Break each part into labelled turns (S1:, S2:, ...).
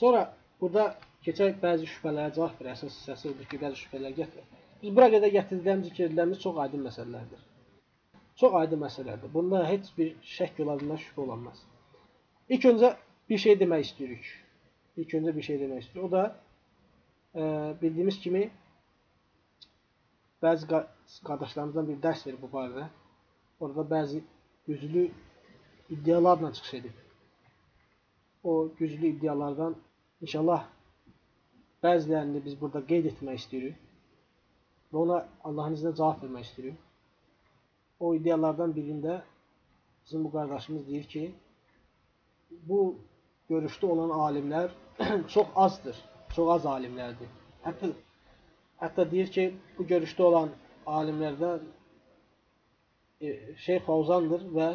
S1: Sonra burada keçək bəzi şübhələrə cavab verək. Əsas hissəsi odur ki, bəzi şübhələr gətirək. Biz bura qədər gətirdiyimiz, zikirlərimiz çox aydın məsələlərdir. Çox aydın məsələlərdir. Bunda heç bir şək ola bilməz, şübhə olanmaz. İlk öncə bir şey demək istəyirik. İlk öncə bir şey demək istəyirik. O da e, bildiyimiz kimi bəzi qardaşlarımızdan bir dərs verib bu barədə. Orada bəzi güclü iddialarla çıxış edib. O güclü iddialardan inşallah bəzilərini biz burada qeyd etmək istəyirik. Və ona Allahın iznə cavab vermək istəyirik. O iddialardan birində bizim bu qardaşımız deyir ki, bu görüşdə olan alimlər çox azdır, çox az alimlərdir. Hətta, hətta deyir ki, bu görüşdə olan alimlərdən e, Şeyx Favzandır və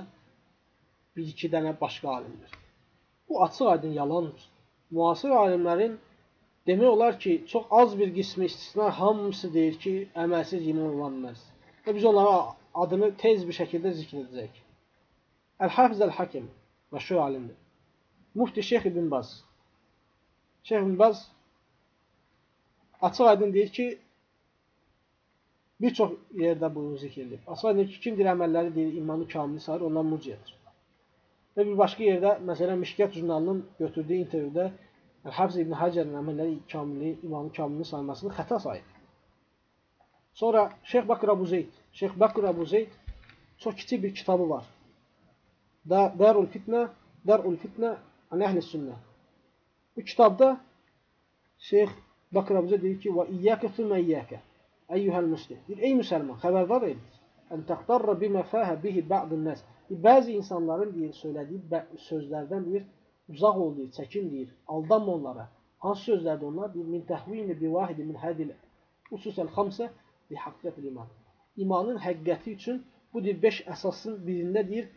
S1: bir-iki dənə başqa alimdir. Bu açıq aydın yalandır. Müasir alimlərin Demək olar ki, çox az bir qismi istisna hamısı deyir ki, əməlsiz iman ola bilməz. Və biz onlara adını tez bir şəkildə zikr edəcək. Əl-Hafiz Əl-Hakim məşhur alimdir. Mufti Şeyx İbn Baz. Şeyx İbn Baz açıq aydın deyir ki, bir çox yerdə bunu zikr edib. Açıq aydın ki, kimdir əməlləri deyir, imanı kamili sayır, ondan muciyyədir. Və bir başqa yerdə, məsələn, Mişkət jurnalının götürdüyü intervyuda Həfz İbn Həcərin əməlləri kamili, imamı kamilini saymasını xəta sayır. Sonra Şeyx Bakır Abu Zeyd. Şeyx Bakır Abu Zeyd çox kiçik bir kitabı var. Dərul Fitnə, Dərul Fitnə an Əhl-i Sünnə. Bu kitabda Şeyx Bakır Abu Zeyd deyir ki, və iyyəkə thumə iyyəkə. Əyyuhəl müslim. Deyir, ey müsəlman, xəbərdar edilir. Ən təqdarra bimə fəhə bihi ba'dun nəs. Bəzi insanların deyir, söylədiyi sözlərdən deyir, uzaq ol deyir, çəkin deyir, aldanma onlara. Hansı sözlərdir onlar? Deyir, min təhvini bi vahidi min hədil ususəl xamsə bi haqqətil iman. İmanın həqiqəti üçün bu deyir, beş əsasın birində deyir,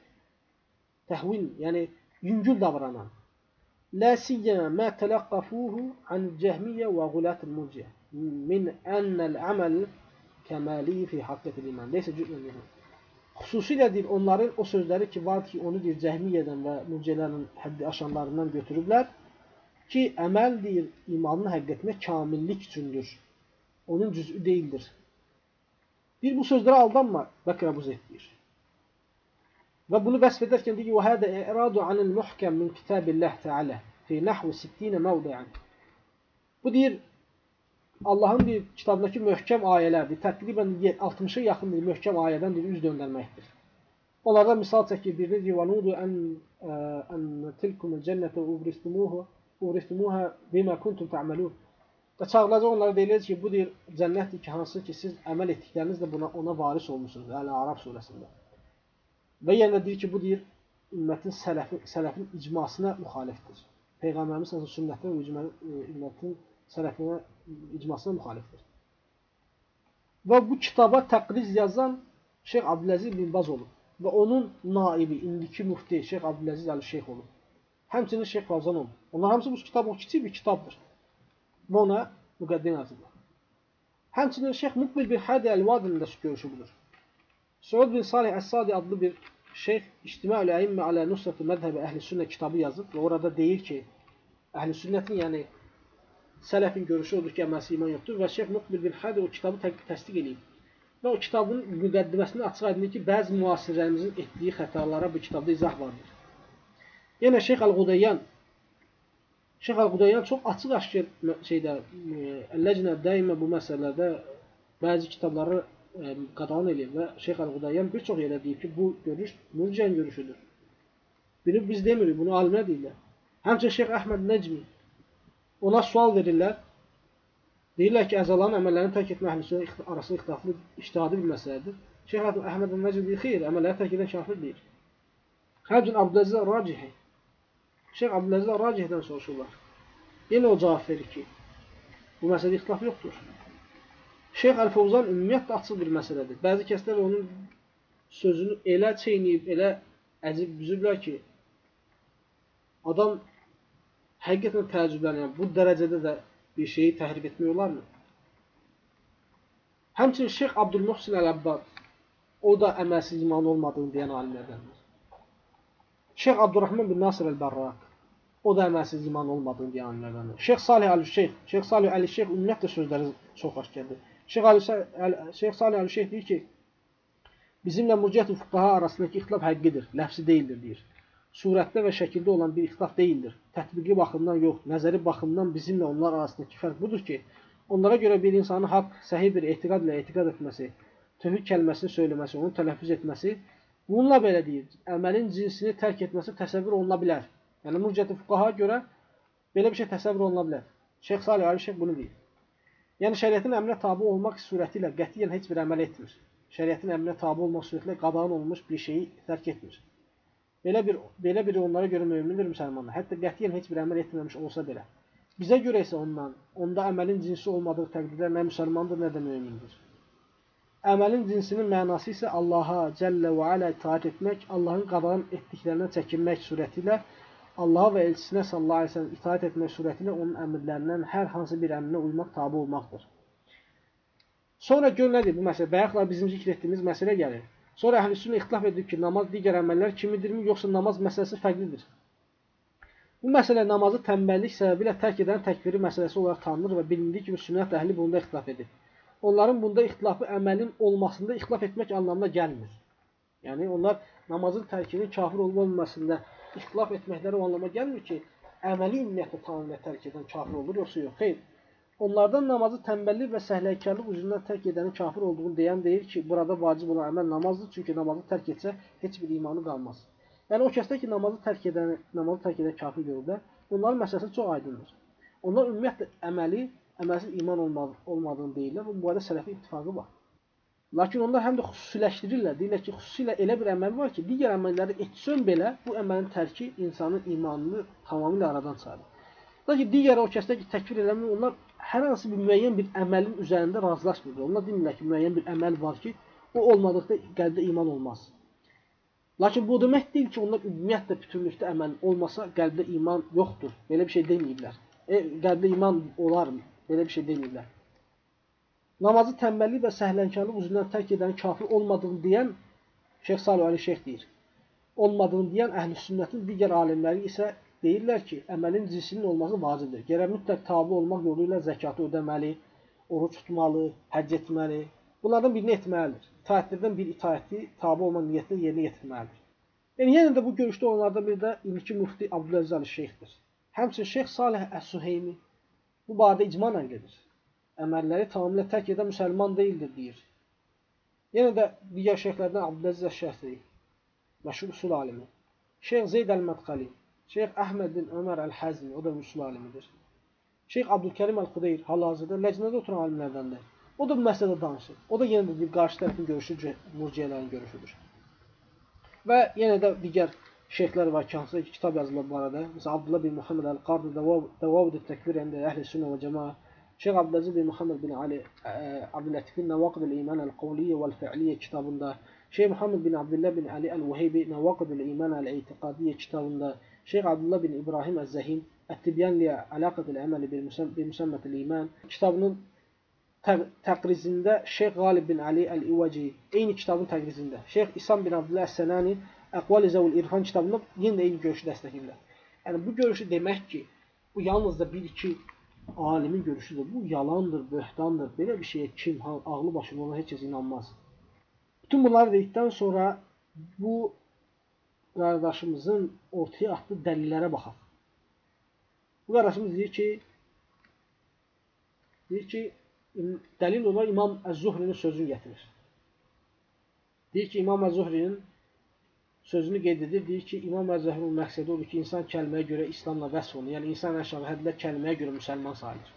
S1: təhvin, yəni yüngül davranan. Siyyəmə mə tələqqafuhu an cəhmiyyə və qulətil murciyə min ənəl əməl kəməli fi haqqətil iman. Leysə cüzün minhu. Xüsusilə deyir, onların o sözləri ki, var ki, onu deyir, cəhmiyyədən və mürcələrin həddi aşanlarından götürüblər ki, əməl deyir, imanın həqiqətinə kamillik üçündür. Onun cüzü deyildir. Bir bu sözlərə aldanma, Bəkir Əbu Zeyd deyir. Və bunu vəsf edərkən deyir, وَهَذَا اِعْرَادُ عَنِ الْمُحْكَمْ مِنْ كِتَابِ اللّٰهِ تَعَلَى فِي نَحْوِ سِتِّينَ مَوْضِعًا Bu deyir, Allahın bir kitabındakı möhkəm ayələrdir. Təqribən 60-a yaxın bir möhkəm ayədən bir üz döndərməkdir. Onlardan misal çəkir birini deyir, "Vanudu an an tilkumul cennete uvristumuhu uvristumuha bima kuntum ta'malun." Və çağırılacaq onlara deyilir ki, bu deyir cənnətdir ki, hansı ki siz əməl etdiklərinizlə buna ona varis olmusunuz. Əl-Ərəb surəsində. Və yenə deyir ki, bu deyir ümmətin sələfin, sələfin icmasına müxalifdir. Peyğəmbərimiz sünnətin və ümmətin sələfinə icmasına müxalifdir. Və bu kitaba təqriz yazan Şeyx Abdüləziz bin Baz olub. Və onun naibi, indiki müfti Şeyx Abdüləziz Əli Şeyx olub. Həmçinin Şeyx Fazan olub. Onlar hamısı bu kitab o kiçik bir kitabdır. Və ona müqəddimə yazıblar. Həmçinin Şeyx Mukbil bin Hadi Əl-Vadinin də görüşü budur. Suud bin Salih Əs-Sadi adlı bir şeyx İctima'ül Əimmə alə Nusrətü Mədhəbi Əhl-i Sünnə kitabı yazıb və orada deyir ki, Əhl-i Sünnətin, yəni sələfin görüşü odur ki, əməlsi iman yoxdur və Şeyx Muqbil bin Hadi o kitabı tə təsdiq edib. Və o kitabın müqəddiməsində açıq aydındır ki, bəzi müasirlərimizin etdiyi xətalara bu kitabda izah vardır. Yenə Şeyx Əl-Qudayyan Şeyx Əl-Qudayyan çox açıq aşkar şeydə Əlləcinə daimə bu məsələlərdə bəzi kitabları ə, qadağan edir və Şeyx Əl-Qudayyan bir çox yerdə deyib ki, bu görüş mürcən görüşüdür. Bunu biz demirik, bunu alimlər deyirlər. Həmçinin Şeyx Əhməd Nəcmi Ona sual verirlər. Deyirlər ki, əzaların əməllərini tərk etmə əhlüsünə arasında ixtilaflı iştihadi bir məsələdir. Şeyx Əhməd Əlməcid deyir, xeyr, əməlləri tərk edən kafir deyir. Həmçin Abdüləziz Racihi. Şeyx Abdüləziz Racihdən soruşurlar. Yenə o cavab verir ki, bu məsələdə ixtilaf yoxdur. Şeyx Əl-Fovzan ümumiyyətlə açıq bir məsələdir. Bəzi kəslər onun sözünü elə çeynəyib, elə əzib büzüblər ki, adam həqiqətən təəccüblənirəm. Bu dərəcədə də bir şeyi təhrif etmək olarmı? Həmçinin Şeyx Abdülmuhsin Əl-Əbbad o da əməlsiz iman olmadığını deyən alimlərdəndir. Şeyx Abdurrahman bin Nasir Əl-Bərraq o da əməlsiz iman olmadığını deyən alimlərdəndir. Şeyx Salih Əl-Şeyx, Şeyx Salih Əl-Şeyx ümumiyyətlə sözləri çox xoş gəldi. Şeyx Şeyx Salih Əl-Şeyx deyir ki, bizimlə murciyyət fuqaha arasındakı ixtilaf həqiqidir, ləfsi deyildir deyir. Surətdə və şəkildə olan bir ixtilaf deyildir. Tətbiqi baxımdan yox, nəzəri baxımdan bizimlə onlar arasındakı fərq budur ki, onlara görə bir insanın haqq, səhih bir etiqad ilə etiqad etməsi, tövhid kəlməsini söyləməsi, onu tələffüz etməsi, bununla belə deyir, əməlin cinsini tərk etməsi təsəvvür oluna bilər. Yəni murciyyət fuqaha görə belə bir şey təsəvvür oluna bilər. Şeyx Salih Ali Şeyx bunu deyir. Yəni şəriətin əmrinə tabe olmaq surəti ilə qətiyyən heç bir əməl etmir. Şəriətin əmrinə tabe olmaq surəti ilə qadağan olunmuş bir şeyi tərk etmir. Belə bir belə biri onlara görə mömindir müsəlmanlar. Hətta qətiyyən heç bir əməl etməmiş olsa belə. Bizə görə isə ondan, onda əməlin cinsi olmadığı təqdirdə nə müsəlmandır, nə də mömindir. Əməlin cinsinin mənası isə Allaha Cəllə və Alə itaat etmək, Allahın qadağan etdiklərindən çəkinmək surəti ilə Allaha və elçisinə sallallahu əleyhi və səlləm itaat etmək surəti ilə onun əmrlərindən hər hansı bir əmrinə uymaq tabe olmaqdır. Sonra gör nədir bu məsələ? Bayaqlar bizim zikr etdiyimiz məsələ gəlir. Sonra əhlüsünnə ixtilaf edib ki, namaz digər əməllər kimidirmi, yoxsa namaz məsələsi fərqlidir? Bu məsələ namazı tənbəllik səbəbilə tərk edən təkfiri məsələsi olaraq tanınır və bilindiyi kimi sünnət əhli bunda ixtilaf edir. Onların bunda ixtilafı əməlin olmasında ixtilaf etmək anlamına gəlmir. Yəni onlar namazın tərkinin kafir olub olmasında ixtilaf etməkləri o anlama gəlmir ki, əməli ümumiyyətlə tamamilə tərk edən kafir olur, yoxsa yox. Xeyr. Onlardan namazı tənbəllik və səhləykarlıq üzündən tərk edənin kafir olduğunu deyən deyir ki, burada vacib olan əməl namazdır, çünki namazı tərk etsə heç bir imanı qalmaz. Yəni o kəsdə ki, namazı tərk edən, namazı tərk edən kafir görürlər, onların məsələsi çox aydındır. Onlar ümumiyyətlə əməli, əməlsiz iman olmadığını deyirlər və bu barədə sələfi ittifaqı var. Lakin onlar həm də xüsusiləşdirirlər. Deyirlər ki, xüsusilə elə bir əməl var ki, digər əməlləri etsən belə, bu əməlin tərki insanın imanını tamamilə aradan çıxarır. Lakin digər o kəslər ki, təkfir eləmir, onlar hər hansı bir müəyyən bir əməlin üzərində razılaşmırlar. Onlar demirlər ki, müəyyən bir əməl var ki, o olmadıqda qəlbdə iman olmaz. Lakin bu demək deyil ki, onlar ümumiyyətlə bütünlükdə əməl olmasa qəlbdə iman yoxdur. Belə bir şey deməyiblər. E, qəlbdə iman olar, belə bir şey deməyiblər namazı tənbəllik və səhlənkarlıq üzündən tərk edən kafir olmadığını deyən Şeyx Salih Ali Şeyx deyir. Olmadığını deyən əhl-i sünnətin digər alimləri isə deyirlər ki, əməlin cinsinin olması vacibdir. Gərək mütləq tabi olmaq yolu ilə zəkatı ödəməli, oruç tutmalı, həcc etməli. Bunlardan birini etməlidir. İtaətlərdən bir itaəti tabi olma niyyətlə yerinə yetirməlidir. Yəni, yenə də bu görüşdə onlardan biri də indiki müfti Abdüləziz Ali Şeyxdir. Həmçin Şeyx Salih Əs-Suheymi bu barədə icma nəql edir əməlləri tamamilə tərk edən müsəlman deyildir, deyir. Yenə də digər şeyxlərdən Abdüləziz Əşşəhri, məşhur usul alimi. Şeyx Zeyd Əl-Mədxəli, Şeyx Əhməd bin Ömər Əl-Həzmi, o da usul alimidir. Şeyx Abdülkərim Əl-Xudeyr hal-hazırda ləcnədə oturan alimlərdəndir. O da bu məsələdə danışır. O da yenə də bir qarşı tərəfin görüşü murciyələrin görüşüdür. Və yenə də digər şeyxlər var ki, hansısa kitab yazılır bu arada. Məsələn, Abdullah bin Muhammed Əl-Qardı Dəvavud Təkvir əndə Əhl-i Sünnə və Cəmaa Şeyx Abdüləziz bin Muhammed bin Ali Abdülətifin Nəvaqidul İman Əl-Qavliyyə vəl-Fi'liyyə kitabında, Şeyx Muhammed bin Abdullah bin Ali Əl-Vəheybi Nəvaqidul İman Əl-İtiqadiyyə kitabında, Şeyx Abdullah bin İbrahim Əz-Zəhim Ət-Tibyan li Əlaqətul Əməli bi Müsəmmətil İman kitabının təqrizində Şeyx Qalib bin Ali Əl-İvaci eyni kitabın təqrizində, Şeyx İsam bin Abdullah Əs-Sənani Əqvali Zəvul İrfan kitabında yenə də eyni görüşü dəstəkləyirlər. Yəni bu görüşü demək ki, bu yalnız da bir-iki alimin görüşüdür. Bu yalandır, böhtandır. Belə bir şeyə kim, ağlı başında olan heç kəs inanmaz. Bütün bunları dedikdən sonra bu qardaşımızın ortaya atdığı dəlillərə baxaq. Bu qardaşımız deyir ki, deyir ki, dəlil olaraq İmam Əz-Zuhrinin sözünü gətirir. Deyir ki, İmam Əz-Zuhrinin sözünü qeyd edir. Deyir ki, İmam Əzəhrin məqsədi odur ki, insan kəlməyə görə İslamla vəsf olunur. Yəni, insan əşağı hədlər kəlməyə görə müsəlman sayılır.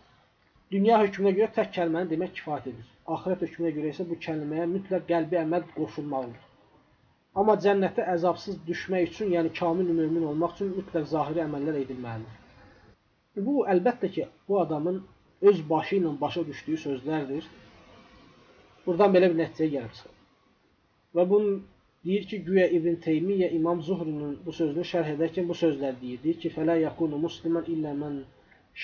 S1: Dünya hökmünə görə tək kəlməni demək kifayət edir. Ahirət hökmünə görə isə bu kəlməyə mütləq qəlbi əməl qoşulmalıdır. Amma cənnətə əzabsız düşmək üçün, yəni kamil mümin olmaq üçün mütləq zahiri əməllər edilməlidir. Bu, əlbəttə ki, bu adamın öz başı ilə başa düşdüyü sözlərdir. Buradan belə bir nəticəyə gəlib çıxır. Və bunun Deyir ki, güya İbn Teymiyyə İmam Zuhrinin bu sözünü şərh edərkən bu sözlər deyir. Deyir ki, fələ yakunu musliman illə mən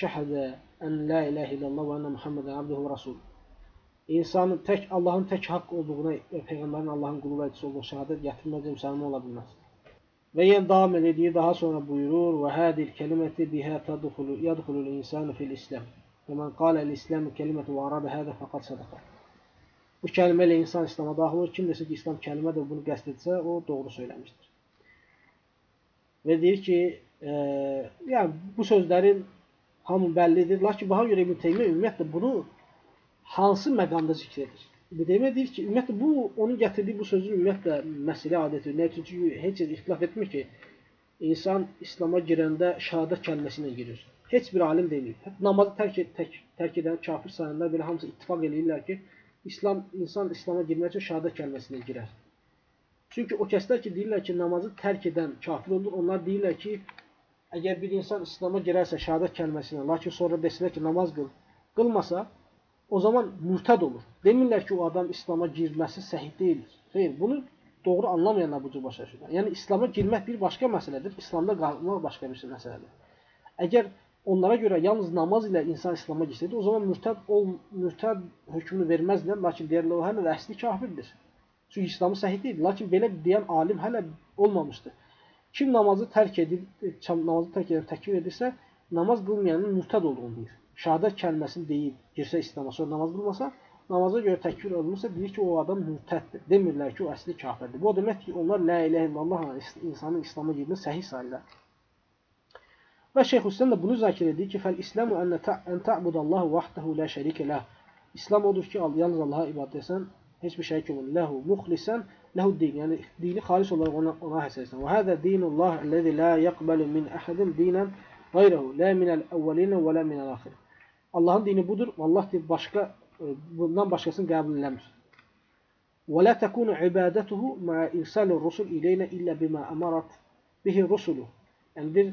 S1: şəhədə ən la ilahe illallah və ənə Muhammedən abduhu və rasul. İnsanın tək Allahın tək haqq olduğuna və peyğəmbərin Allahın qulu və elçisi olduğu şəhadət gətirmədiyi müsəlman ola bilməz. Və yenə davam edir, daha sonra buyurur: "Və hadil kelimeti biha tadkhulu yadkhulu insanu fil İslam. Və men qala el-İslam kelimetu və arada hada faqad sadaqa." Bu kəlmə ilə insan İslam'a daxil olur. Kim desə ki, İslam kəlmədir, bunu qəsd etsə, o doğru söyləmişdir. Və deyir ki, e, yəni bu sözlərin hamı bəllidir. Lakin baha görə İbn Teymiyyə ümumiyyətlə bunu hansı məqamda zikr edir? Teymiyyə deyir ki, ümumiyyətlə bu onun gətirdiyi bu sözün ümumiyyətlə məsələ adətidir. Nə üçün ki, heç bir ixtilaf etmir ki, insan İslam'a girəndə şahadət kəlməsi ilə girir. Heç bir alim deyil. Namazı tərk, et, tərk, tərk edən kafir sayanlar belə hamısı ittifaq eləyirlər ki, İslam insan İslam'a girmək üçün şahadət kəlməsi ilə girər. Çünki o kəslər ki, deyirlər ki, namazı tərk edən kafir olur. Onlar deyirlər ki, əgər bir insan İslam'a girərsə şahadət kəlməsi ilə, lakin sonra desələr ki, namaz qıl, qılmasa, o zaman mürtəd olur. Demirlər ki, o adam İslam'a girməsi səhih deyildir. Xeyr, bunu doğru anlamayanlar bu cür başa düşürlər. Yəni İslam'a girmək bir başqa məsələdir, İslamda qalmaq başqa bir məsələdir. Əgər onlara görə yalnız namaz ilə insan İslam'a girsəydi, o zaman mürtəd ol, mürtəd hökmünü verməzdilər, lakin deyirlər o hələ də əsli kafirdir. Çünki İslamı səhih deyil. Lakin belə deyən alim hələ olmamışdı. Kim namazı tərk edib, namazı tərk edib təkfir edirsə, namaz qılmayanın mürtəd olduğunu deyir. Şəhadət kəlməsini deyib, girsə İslam'a, sonra namaz qılmasa, namaza görə təkfir olunursa, deyir ki, o adam mürtəddir. Demirlər ki, o əsli kafirdir. Bu o demək ki, onlar la ilahe illallah insanın İslam'a girdiyi səhih sayırlar. Və Şeyx Hüseyin də bunu zəkir edir ki, fəl-İslamu ən ta'budallahu vahdehu la şərikə ləh. İslam odur ki, yalnız Allaha ibadət etsən, heç bir şərik olmur. Ləhu muxlisən, ləhu din. Yəni dini xalis olaraq ona, ona həsr etsən. Və hədə dinullah əlləzi la yaqbalu min əhədin dinən qeyrehu, la minəl əvvəlinə və la minəl axir. Allahın dini budur. Allah deyir, başqa, bundan başqasını qəbul eləmir. La təkunu ibadətuhu ma'a irsalur rusul ileynə illə bimə əmarat bihi rusulu. Yəni bir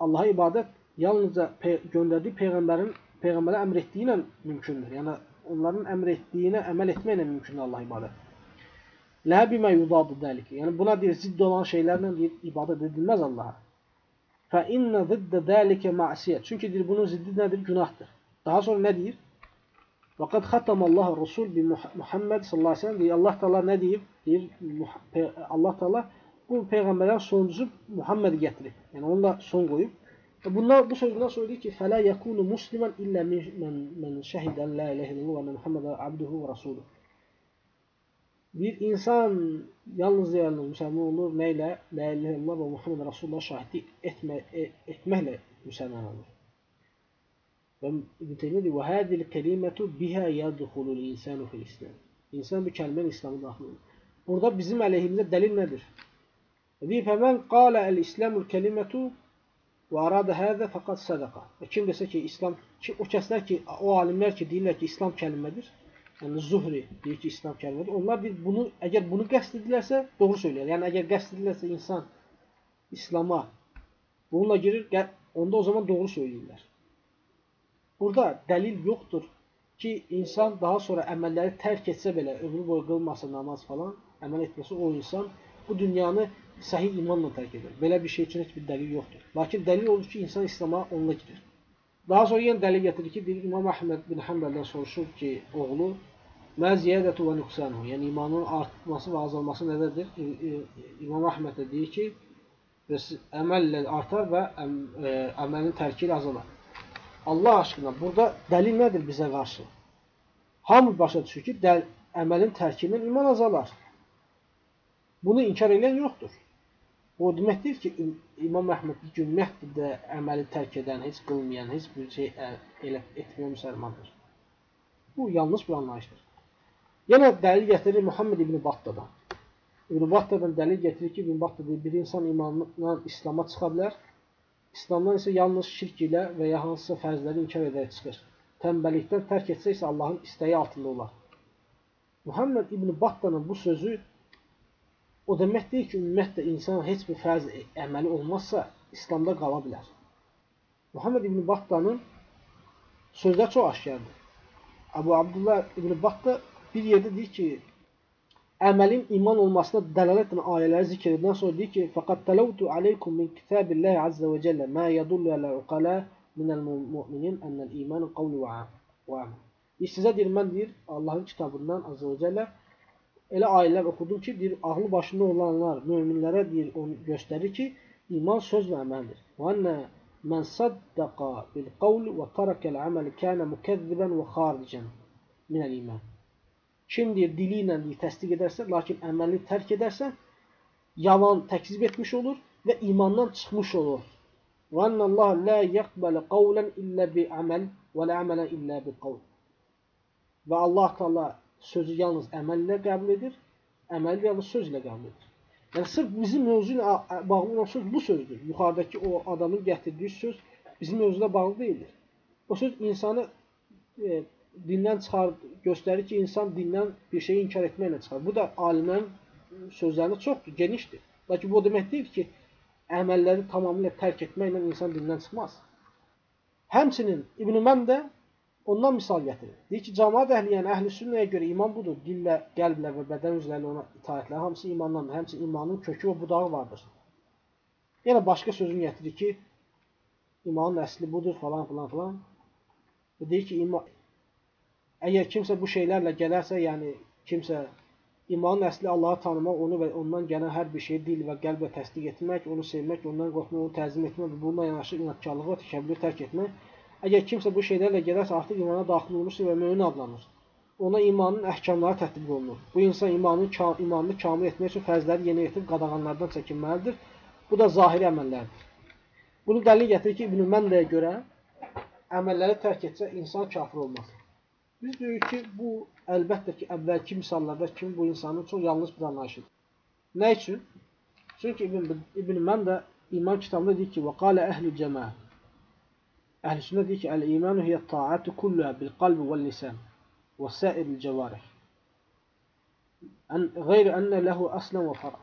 S1: Allaha ibadət yalnızca pe göndərdiyi peyğəmbərin peyğəmbərə əmr etdiyi ilə mümkündür. Yəni onların əmr etdiyinə əməl etməklə mümkündür Allah ibadət. Lə bimə yudadu dəlik. Yəni buna deyir zidd olan şeylərlə deyir ibadət edilməz Allaha. Fə innə ziddə dəlikə məsiyyət. Çünki deyir bunun ziddi nədir? Günahdır. Daha sonra nə deyir? Və qad xatamallahu Rasul bi Muhammed sallallahu əleyhi və səlləm deyir Allah Taala nə deyib? Deyir Allah Taala bu peyğəmbərlərin sonuncusu Muhammed gətirib. Yəni onu da son qoyub. Və bunlar bu sözündən sonra deyir ki, "Fələ yekunu musliman illə men men şəhidən la ilahe illallah və enne Muhammeden abduhu və rasuluhu." Bir insan yalnız yəni müsəlman olur nə ilə? La ilahe illallah və Muhammed Rasulullah şahidlik etmə, e, etməklə müsəlman olur. Və İbn Teymiyyə deyir: "Və hadil kelimetu biha yadkhulul insanu fil İslam." İnsan bu kəlməni İslam'a daxil olur. Burada bizim əleyhimizə dəlil nədir? Deyir, fəmən qalə əl-İslamul kəlimətu və aradə hədə fəqad sədəqa. Və kim desə ki, İslam, ki, o kəslər ki, o alimlər ki, deyirlər ki, İslam kəlmədir, yəni Zuhri deyir ki, İslam kəlmədir. Onlar deyir, bunu, əgər bunu qəsd edirlərsə, doğru söyləyər. Yəni, əgər qəsd edirlərsə insan İslama bununla girir, onda o zaman doğru söyləyirlər. Burada dəlil yoxdur ki, insan daha sonra əməlləri tərk etsə belə, ömrü boyu qılmasa namaz falan, əməl etməsə o insan bu dünyanı səhih imanla tərk edir. Belə bir şey üçün heç bir dəlil yoxdur. Lakin dəlil olur ki, insan İslam'a onunla girir. Daha sonra yenə dəlil gətirir ki, deyir, İmam Əhməd bin Həmbəldən soruşur ki, oğlu, Mə ziyədətü və nüqsanu, yəni imanın artması və azalması nədədir? İmam Əhməd də deyir ki, əməllə artar və əm, ə, əməlin tərki ilə azalar. Allah aşkına, burada dəlil nədir bizə qarşı? Hamı başa düşür ki, dəl, əməlin tərki ilə iman azalar. Bunu inkar edən yoxdur. O demək deyil ki, İmam Əhməd ümumiyyətlə əməli tərk edən, heç qılmayan, heç bir şey elə etməyən müsəlmandır. Bu yanlış bir anlayışdır. Yenə dəlil gətirir Muhammed İbn Battadan. İbn Battadan dəlil gətirir ki, İbn Batta deyir, bir insan imanla İslama çıxa bilər. İslamdan isə yalnız şirk ilə və ya hansısa fərzləri inkar edərək çıxır. Tənbəllikdən tərk etsə isə Allahın istəyi altında olar. Muhammed İbn Battanın bu sözü O demək deyil ki, ümumiyyətlə insan heç bir fərz əməli olmazsa İslamda qala bilər. Muhammed İbn Battanın sözlər çox aşkardır. Əbu Abdullah İbn Batta bir yerdə deyir ki, əməlin iman olmasına dəlalət edən ayələri zikr edən sonra deyir ki, "Faqad talawtu alaykum min kitabillahi azza və cəllə ma yadullu ala uqala minəl mu'minin ennel iman qawlu və amal." Sizə deyir, mən deyir, Allahın kitabından azza və cəllə elə ayələr oxudum ki, deyir, ağlı başında olanlar möminlərə deyir, onu göstərir ki, iman söz və əməldir. Və annə mən saddaqa bil qavl və tarakəl əməl kənə mükəzzibən və xaricən minəl iman. Kim deyir, dili ilə deyir, təsdiq edərsə, lakin əməli tərk edərsə, yalan təkzib etmiş olur və imandan çıxmış olur. Və annəllah la yəqbələ qavlən illə bi əməl və lə əmələ illə bi qavl. Və Allah Taala sözü yalnız əməllə qəbul edir, əməli yalnız sözlə qəbul edir. Yəni sırf bizim mövzu ilə bağlı olan söz bu sözdür. Yuxarıdakı o adamın gətirdiyi söz bizim mövzuyla bağlı deyildir. O söz insanı e, dindən çıxar, göstərir ki, insan dindən bir şeyi inkar etməklə çıxar. Bu da alimlərin sözlərində çoxdur, genişdir. Lakin bu o demək deyil ki, əməlləri tamamilə tərk etməklə insan dindən çıxmaz. Həmçinin İbn-i Məndə Ondan misal gətirir. Deyir ki, cəmaat əhli, yəni əhl-i sünnəyə görə iman budur. Dillə, qəlblə və bədən üzrələ ona itaətlə. Hamısı imandandır. Həmçinin imanın kökü və budağı vardır. Yəni başqa sözünü gətirir ki, imanın əsli budur falan filan filan. Və deyir ki, iman, əgər kimsə bu şeylərlə gələrsə, yəni kimsə imanın əsli Allahı tanımaq, onu və ondan gələn hər bir şeyi dil və qəlblə təsdiq etmək, onu sevmək, ondan qorxmaq, onu təzim etmək və bununla yanaşı inatkarlığı və təkəbbürü tərk etmək Əgər kimsə bu şeylərlə gedərsə, artıq imana daxil olmuşdur və mömin adlanır. Ona imanın əhkamları tətbiq olunur. Bu insan imanın imanını kamil etmək üçün fərzləri yerinə yetirib qadağanlardan çəkinməlidir. Bu da zahiri əməllərdir. Bunu dəlil gətirir ki, İbn Məndəyə görə əməlləri tərk etsə insan kafir olmaz. Biz deyirik ki, bu əlbəttə ki, əvvəlki misallarda kimi bu insanın çox yalnız bir anlayışıdır. Nə üçün? Çünki İbn, İbn Məndə iman kitabında deyir ki, "Və qala əhlül cemaə" sünnə deyir ki, əl-imanu hiyə taatü kulluha bil qalbi və lisan və sair el-cəvarih. Qeyri ənə ləhu əslən və fara.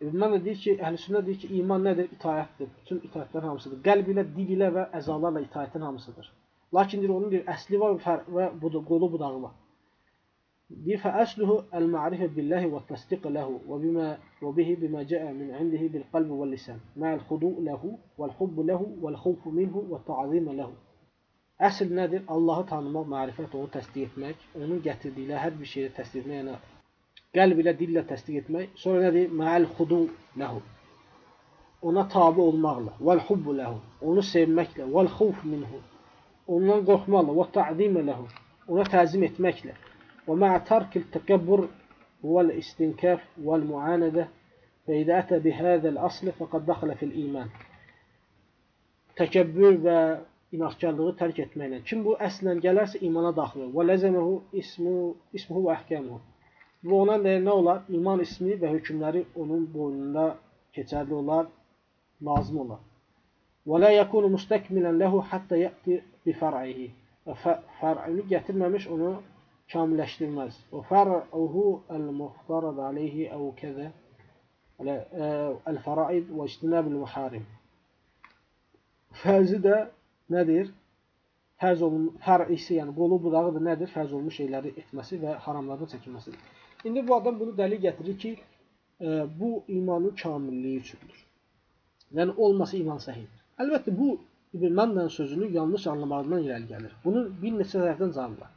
S1: İbn deyir ki, əhl-i sünnə deyir ki, iman nədir? İtaətdir. Bütün itaətlər hamısıdır. Qəlb ilə, dil ilə və əzalarla itaətin hamısıdır. Lakin deyir, onun bir əsli var və qolu budağı var. فأصله المعرفة بالله والتصديق له وبما وبه بما جاء من عنده بالقلب واللسان مع الخضوع له والحب له والخوف منه والتعظيم له Əsl nədir? Allahı tanımaq, mərifət, onu təsdiq etmək, onun gətirdiyi hər bir şeyi təsdiq etmək, yəni qəlb ilə, dillə təsdiq etmək. Sonra nədir? Mə'al xudu ləhu. Ona tabe olmaqla, vəl hubbu ləhu. Onu sevməklə, vəl xuf minhu. Ondan qorxmaqla, və ta'zimə ləhu. Ona təzim etməklə. ومع ترك التكبر والاستنكاف والمعاندة فإذا أتى بهذا الأصل فقد دخل في الإيمان təkəbbür və inatkarlığı tərk etməklə. Kim bu əslən gələrsə imana daxil olur. Və ləzəməhu ismu, ismuhu və əhkəmuhu. Bu ona nə, nə olar? İman ismi və hökmləri onun boynunda keçərli olar, lazım olar. Və lə yəkunu müstəkmilən ləhu həttə yəti bi fər'ihi. Fər'ini gətirməmiş onu kamilləşdirməz. Və fər'uhu el-muhtarad aleyhi əv kəzə el-fəraid və istinəb el-muharim. Fərzi də nədir? Fərz olunmuş, fərisi, yəni qolu budağı da nədir? Fərz olmuş şeyləri etməsi və haramlardan çəkinməsidir. İndi bu adam bunu dəlil gətirir ki, e, bu imanın kamilliyi üçündür. Yəni olmasa iman səhihdir. Əlbəttə bu İbn Məndən sözünü yanlış anlamağından irəli gəlir. Bunun bir neçə tərəfdən cavabı var.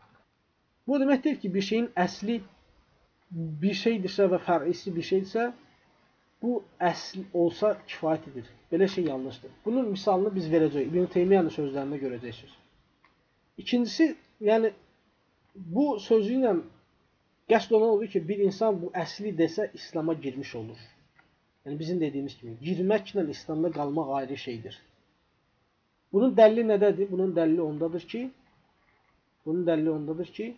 S1: Bu demək deyil ki, bir şeyin əsli bir şeydirsə və fərisi bir şeydirsə, bu əsl olsa kifayət edir. Belə şey yanlışdır. Bunun misalını biz verəcəyik. İbn Teymiyyanın sözlərində görəcəksiniz. İkincisi, yəni bu sözü ilə qəsd olan olur ki, bir insan bu əsli desə İslam'a girmiş olur. Yəni bizim dediyimiz kimi, girməklə İslamda qalmaq ayrı şeydir. Bunun dəlili nədədir? Bunun dəlili ondadır ki, bunun dəlili ondadır ki,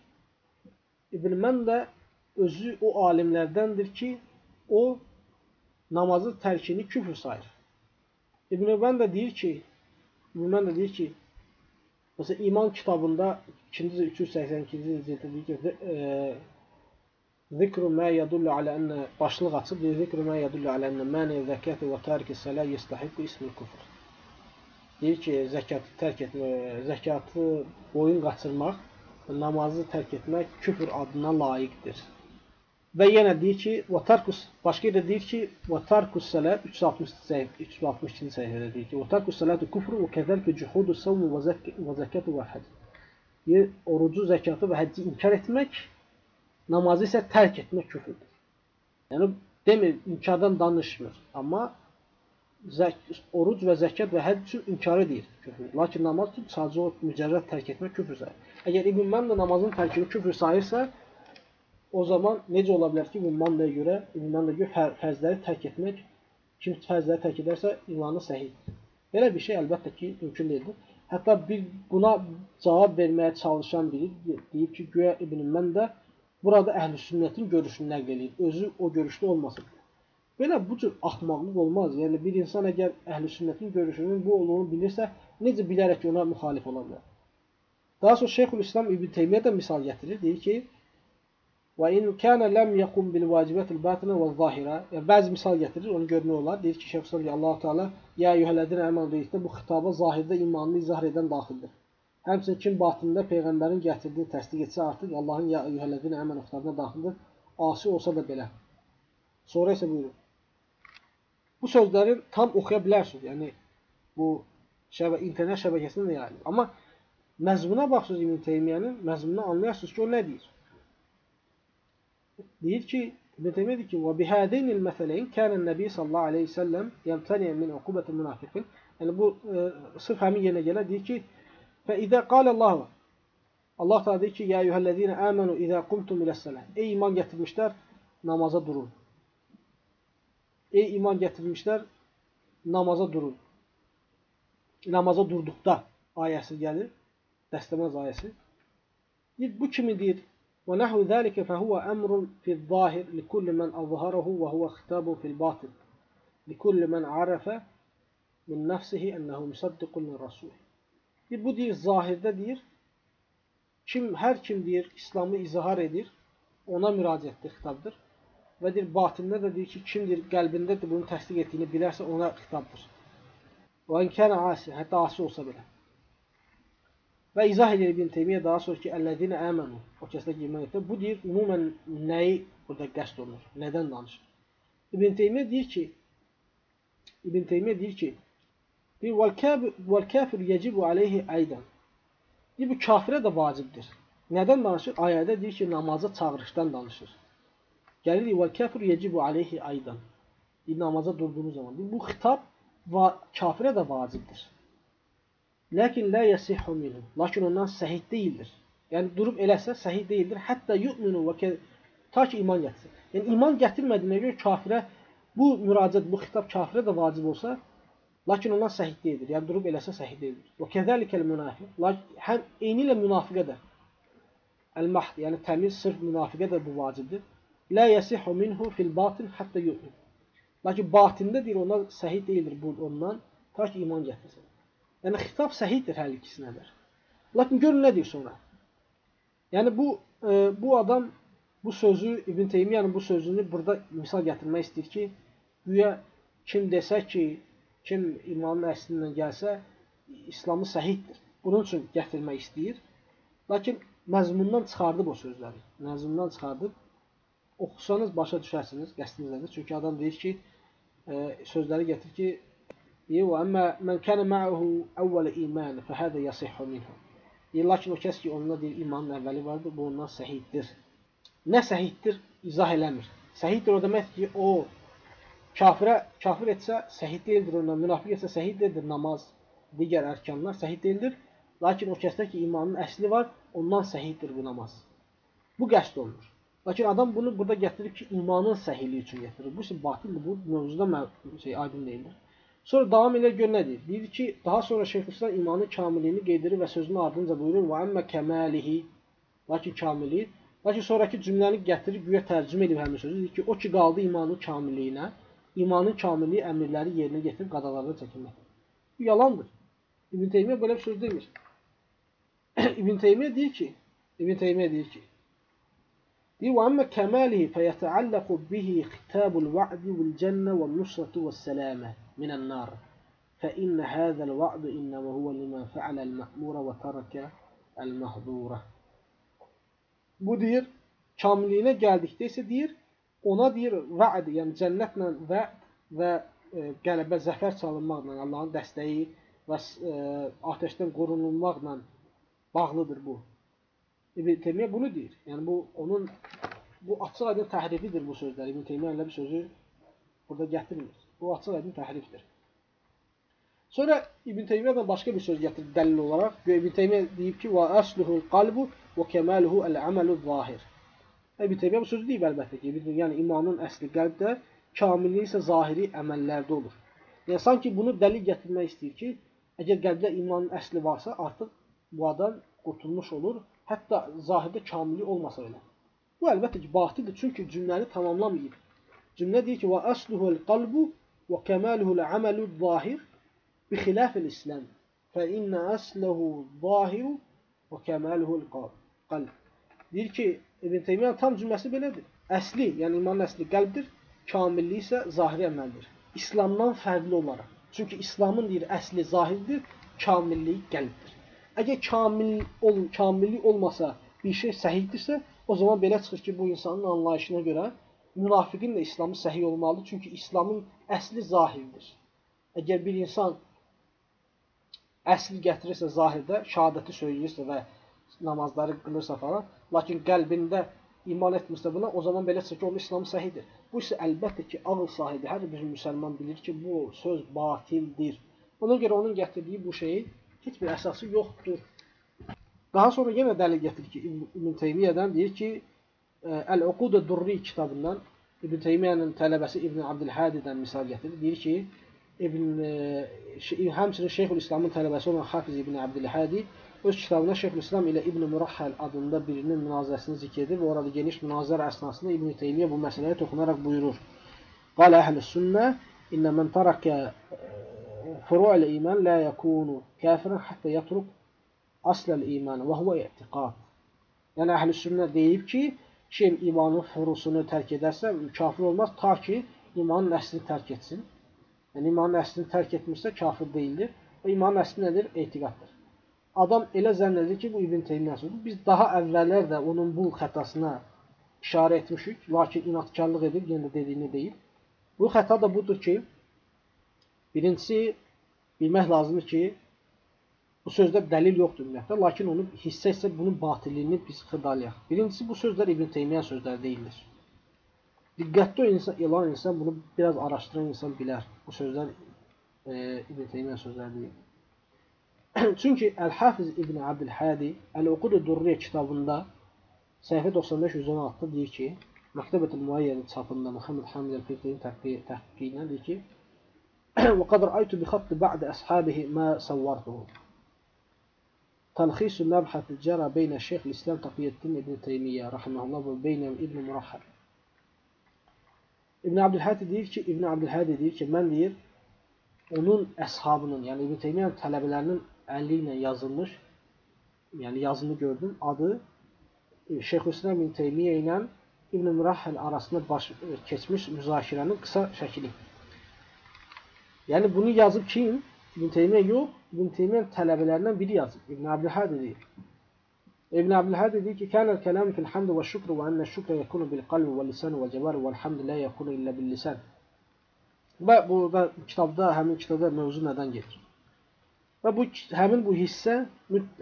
S1: İbn Məndə özü o alimlərdəndir ki, o namazı tərkini küfür sayır. İbn Məndə deyir ki, İbn Məndə deyir ki, məsələn iman kitabında 2-ci 382-ci cilddə deyir ki, zikru mə yədullu alə ənə başlıq açıb zikru mə yədullu alə ənə məni zəkəti və tərki sələ yəstəhiqqu ismil küfr. Deyir ki, zəkatı tərk etmə, zəkatı boyun qaçırmaq namazı tərk etmək küfür adına layiqdir. Və yenə deyir ki, və tarkus başqa yerdə deyir ki, və tarkus salat 360 362-ci səhifədə deyir ki, və tarkus salatu kufru və kəzəlkə cuhudu savmu və zəkatu və. Deyir, orucu, zəkatı və həcci inkar etmək namazı isə tərk etmək küfrdür. Yəni demir, inkardan danışmır, amma zək, oruc və zəkat və həcc üçün inkarı deyir küfür. Lakin namaz üçün sadəcə o mücərrəd tərk etmək küfür sayır. Əgər İbn Məndə namazın tərkini küfür sayırsa, o zaman necə ola bilər ki, İbn Məndəyə görə, İbn Məndəyə görə fər fərzləri tərk etmək, kim fərzləri tərk edərsə, imanı səhihdir. Belə bir şey əlbəttə ki, mümkün deyildir. Hətta bir buna cavab verməyə çalışan biri deyib ki, güya İbn Məndə burada əhl-i sünnətin görüşünü nəql edir. Özü o görüşdə olmasın. Belə bu cür axmaqlıq olmaz. Yəni bir insan əgər əhl-i sünnətin görüşünün bu olduğunu bilirsə, necə bilərək ona müxalif ola bilər? Daha sonra Şeyxülislam İbn Teymiyyə də misal gətirir. Deyir ki: "Və in kana lam yaqum bil vacibatil batinə və zahira." Yəni bəzi misal gətirir, onu görmək olar. Deyir ki, Şeyxülislam Allah Teala ya eyyuhellezine amanu deyirsə, bu xitaba zahirdə imanını izah edən daxildir. Həmçinin kim batında peyğəmbərin gətirdiyini təsdiq etsə, artıq Allahın ya eyyuhellezine amanu xitabına daxildir. Asi olsa da belə. Sonra isə buyurur. Bu sözləri tam oxuya bilərsiniz. Yəni bu şəbə internet şəbəkəsində də yayılır. Amma məzmuna baxsınız İbn Teymiyənin, məzmununu anlayarsınız ki, o nə deyir? Deyir ki, İbn Teymiyyə deyir ki, "Və bihadaynil məsələyn kana Nəbi sallallahu əleyhi və səlləm yemtani min uqubatil munafiqin." Yəni bu e, sırf həmin yerinə gələ deyir ki, "Fə izə qala Allah" Allah Teala deyir ki, "Ya eyyuhellezine amenu izə qumtum iləs-salah." Ey iman gətirmişlər, namaza durun. Ey iman gətirmişlər, namaza durun. Namaza durduqda ayəsi gəlir. Dəstəməz ayəsi. Bu kimi deyir. Və nəhvu zəlikə fəhuvə əmrun fil-zahir likulli mən azharahu və huvə xitabu fil-batil. Likulli mən arəfə min nəfsihi ənəhu müsaddiqun min rasul. Bu deyir, zahirdə deyir, kim, hər kim deyir, İslamı izhar edir, ona müraciətli xitabdır. Və deyir, batində də deyir ki, kimdir qəlbində də bunu təsdiq etdiyini bilərsə ona xitabdır. Və inkənə asi, hətta asi olsa belə. Və izah edir İbn Teymiyyə daha sonra ki, əlləzinə əmənu, o kəslər ki, iman etdi. Bu deyir, ümumən nəyi burada qəsd olunur, nədən danışır? İbn Teymiyyə deyir ki, İbn Teymiyyə deyir ki, kafir yecibu aleyhi aydan. Deyir, bu kafirə də vacibdir. Nədən danışır? Ayədə deyir ki, namaza çağırışdan danışır. Gəlir və kəfir yecibu aleyhi aydan. Namaza durduğunuz zaman. Bu xitab va kafirə də vacibdir. Lakin la yasihhu minhu. Lakin ondan səhih deyildir. Yəni durub eləsə səhih deyildir. Hətta yu'minu və ta ki iman gətirsin. Yəni iman gətirmədiyinə görə kafirə bu müraciət, bu xitab kafirə də vacib olsa, lakin ondan səhih deyildir. Yəni durub eləsə səhih deyildir. Və kəzəlikəl münafiq. Lakin həm eyni ilə münafiqə də el-mahd, yəni təmiz, sırf münafiqə də bu vacibdir. Lə yəsihu minhu fil batin hətta yu'min. Lakin batində deyir, ona səhih deyildir bu ondan, ta ki iman gətirsin. Yəni xitab səhihdir hər ikisinə də. Lakin görün nə deyir sonra. Yəni bu e, bu adam bu sözü İbn Teymiyyənin bu sözünü burada misal gətirmək istəyir ki, güya kim desə ki, kim imanın əslindən gəlsə, İslamı səhihdir. Bunun üçün gətirmək istəyir. Lakin məzmundan çıxardıb o sözləri. Məzmundan çıxardıb oxusanız başa düşərsiniz qəsdiniz nədir? Çünki adam deyir ki, e, sözləri gətir ki, "Və əmmə mən kana ma'ahu awwal iman fa hada yasihhu minhu." Deyir, lakin o kəs ki, onunla deyir imanın əvvəli vardır, bu ondan səhihdir. Nə səhihdir? İzah eləmir. Səhihdir o deməkdir ki, o kafirə kafir etsə səhih deyildir ondan, münafiq etsə səhih deyildir namaz, digər ərkanlar səhih deyildir. Lakin o kəsdə ki, imanın əsli var, ondan səhihdir bu namaz. Bu qəsd olunur. Lakin adam bunu burada gətirir ki, imanın səhiliyi üçün gətirir. Bu isə batildir, bu mövzuda şey, aydın deyildir. Sonra davam edir, gör nə deyir? Deyir ki, daha sonra Şeyxülislam imanın kamiliyini qeydirir və sözünün ardınca buyurur, və əmmə kəməlihi, lakin kamili, lakin sonraki cümləni gətirir, güya tərcümə edib həmin sözü, deyir ki, o ki, qaldı imanın kamilliyinə, imanın kamilliyi əmirləri yerinə getirib qadağalarını çəkilmək. Bu yalandır. İbn Teymiyyə belə bir söz demir. İbn Teymiyyə deyir ki, İbn Teymiyyə deyir ki, دي وأما كماله فيتعلق به ختاب الوعد والجنة والنصرة والسلامة من النار فإن هذا الوعد إنما هو لما فعل المأمور وترك المحظور مدير كاملين geldik ise deyir ona deyir va'd yani cennetle va'd ve galebe zafer çalınmakla Allah'ın desteği ve ateşten korunulmakla bağlıdır bu İbn Teymiyyə bunu deyir. Yəni bu onun bu açıq aydın təhrifidir bu sözlər. İbn Teymiyyə elə bir sözü burada gətirmir. Bu açıq aydın təhrifdir. Sonra İbn Teymiyyə başqa bir söz gətirir dəlil olaraq. İbn Teymiyyə deyib ki: "Və asluhul qalbu və kemaluhu el-amalu zahir." İbn Teymiyyə bu sözü deyib əlbəttə ki, yəni imanın əsli qəlbdə, kamilliyi isə zahiri əməllərdə olur. Yəni sanki bunu dəlil gətirmək istəyir ki, əgər qəlbdə imanın əsli varsa, artıq bu adam qurtulmuş olur, hətta zahirdə kamillik olmasa belə. Bu əlbəttə ki, batildir, çünki cümləni tamamlamayıb. Cümlə deyir ki, və əsluhul qalbu və kəmaluhul aməlu zahir bi xilafil İslam. Fə innə əsləhu zahiru və kəmaluhul qalb. Deyir ki, İbn Teymiyyə tam cümləsi belədir. Əsli, yəni imanın əsli qəlbdir, kamillik isə zahiri əməldir. İslamdan fərqli olaraq. Çünki İslamın deyir əsli zahirdir, kamillik qəlbdir. Əgər kamil ol, kamillik olmasa bir şey səhihdirsə, o zaman belə çıxır ki, bu insanın anlayışına görə münafiqin də İslamı səhih olmalıdır. Çünki İslamın əsli zahirdir. Əgər bir insan əsl gətirirsə zahirdə, şahadəti söyləyirsə və namazları qılırsa falan, lakin qəlbində iman etmirsə buna, o zaman belə çıxır ki, onun İslamı səhihdir. Bu isə əlbəttə ki, ağıl sahibi hər bir müsəlman bilir ki, bu söz batildir. Ona görə onun gətirdiyi bu şeyin heç bir əsası yoxdur. Daha sonra yenə dəlil gətirir ki, İbn Teymiyyədən deyir ki, Əl-Uqud-ı Durri kitabından İbn Teymiyyənin tələbəsi İbn Abdülhadidən misal gətirir. Deyir ki, İbn həmçinin Şeyxülislamın tələbəsi olan Hafiz İbn Abdülhadi öz kitabında Şeyxülislam ilə İbn Murahhəl adında birinin münazirəsini zikr edir və orada geniş münazirə əsnasında İbn Teymiyyə bu məsələyə toxunaraq buyurur. Qalə əhl-i sünnə innə mən tərəkə فروع الإيمان لا يكون كافرا حتى يترك asl iman və huve i'tiqad. Yəni əhl-i sünnə deyib ki, kim imanın furusunu tərk edərsə, kafir olmaz ta ki imanın əslini tərk etsin. Yəni imanın əslini tərk etmirsə kafir deyildir. Və imanın əsli nədir? Etiqaddır. Adam elə zənn edir ki, bu İbn Teymiyyə sözüdür. Biz daha əvvəllər də onun bu xətasına işarə etmişik, lakin inatkarlıq edib, yenə də dediyini deyil. Bu xəta da budur ki, birincisi bilmək lazımdır ki, bu sözdə dəlil yoxdur ümumiyyətlə, lakin onu hissə isə bunun batilliyini biz xırdalayaq. Birincisi, bu sözlər İbn Teymiyyə sözləri deyildir. Diqqətli insan, ilan insan, bunu biraz araşdıran insan bilər. Bu sözlər e, İbn Teymiyyə sözləri deyil. Çünki Əl-Hafiz İbn Abdülhədi Əl-Uqud-u Durriyə kitabında səhifə 95-116-da deyir ki, Məktəbət-ül Müəyyən çapında Muhammed Hamid Əl-Fiqrin təhqiqi ilə deyir ki, وقد رأيت بخط بعض أصحابه ما صورته تلخيص المبحث جرى بين الشيخ الإسلام تقي الدين ابن تيمية رحمه الله وبين ابن مرحل İbn Abdülhadi deyir ki, İbn Abdülhadi deyir ki, mən deyir, onun əshabının, yəni İbn Teymiyyə tələbələrinin əli ilə yazılmış, yəni yazını gördüm. Adı Şeyxülislam İbn Teymiyyə ilə İbn Mürahhəl arasında baş, keçmiş müzakirənin qısa şəkli. Yəni bunu yazıb kim? İbn Teymiyyə yox, İbn Teymiyyə tələbələrindən biri yazıb. İbn Abdülhadi deyir. İbn Abdülhadi deyir ki, "Kənəl kəlam fil hamd və şükr və enne şükr yekunu bil qalb və lisan və cəvar və hamd la yekunu illə bil lisan." Və burada kitabda həmin kitabda mövzu nədən gedir? Və bu həmin bu hissə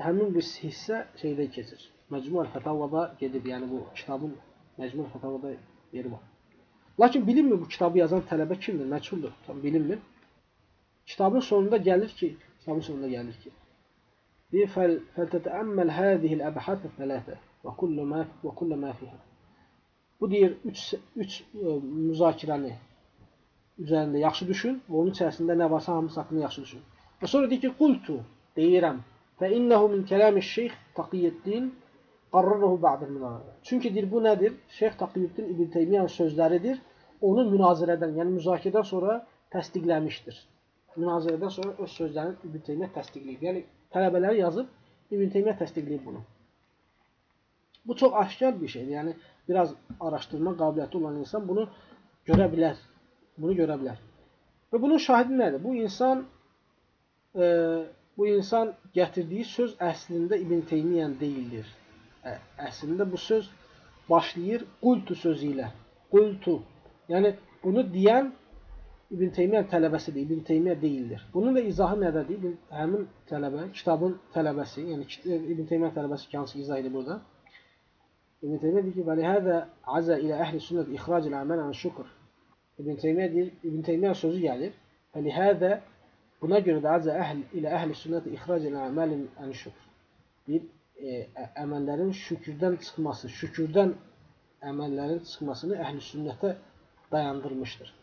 S1: həmin bu hissə şeydə keçir. Məcmu el-Fətavada gedib, yəni bu kitabın Məcmu el-Fətavada yeri var. Lakin bilinmir bu kitabı yazan tələbə kimdir, məchuldur, tam bilinmir Kitabın sonunda gəlir ki, kitabın sonunda gəlir ki, deyir, فَلْتَتَأَمَّلْ هَذِهِ الْأَبْحَثَ الثَّلَاثَ وَكُلَّ مَا وَكُلَّ مَا فِيهَا Bu deyir, üç, üç ə, e, müzakirəni üzərində yaxşı düşün və onun içərisində nə varsa hamısı haqqında yaxşı düşün. Və sonra deyir ki, qultu, deyirəm, فَإِنَّهُ مِنْ كَلَامِ الشَّيْخ تَقِيَّدِّينَ qarrarahu ba'dil münazirə. Çünki deyir bu nədir? Şeyx Taqiyuddin İbn Teymiyyə sözləridir. Onu münazirədən, yəni müzakirədən sonra təsdiqləmişdir münazirədən sonra öz sözlərini İbn Teymiyyə təsdiqləyib. Yəni tələbələri yazıb İbn Teymiyyə təsdiqləyib bunu. Bu çox aşkar bir şeydir. Yəni biraz araşdırma qabiliyyəti olan insan bunu görə bilər. Bunu görə bilər. Və bunun şahidi nədir? Bu insan e, bu insan gətirdiyi söz əslində İbn Teymiyyən deyildir. Ə, əslində bu söz başlayır qultu sözü ilə. Qultu. Yəni bunu deyən İbn Teymiyyə tələbəsidir, İbn Teymiyyə deyildir. Bunun da izahı nədədir? İbn, həmin tələbə, kitabın tələbəsi, yəni İbn Teymiyyə tələbəsi ki, hansı izah edir burada? İbn Teymiyyə deyir ki, "Və lihəzə azə ilə əhli sünnət ixrac el-əməl an şükr." İbn Teymiyyə deyir, İbn Teymiyyə sözü gəlir. Və lihəzə buna görə də azə əhl ilə əhli sünnət ixrac el-əməl an şükr. Deyir, e, əməllərin şükürdən çıxması, şükürdən əməllərin çıxmasını əhl-i sünnətə dayandırmışdır.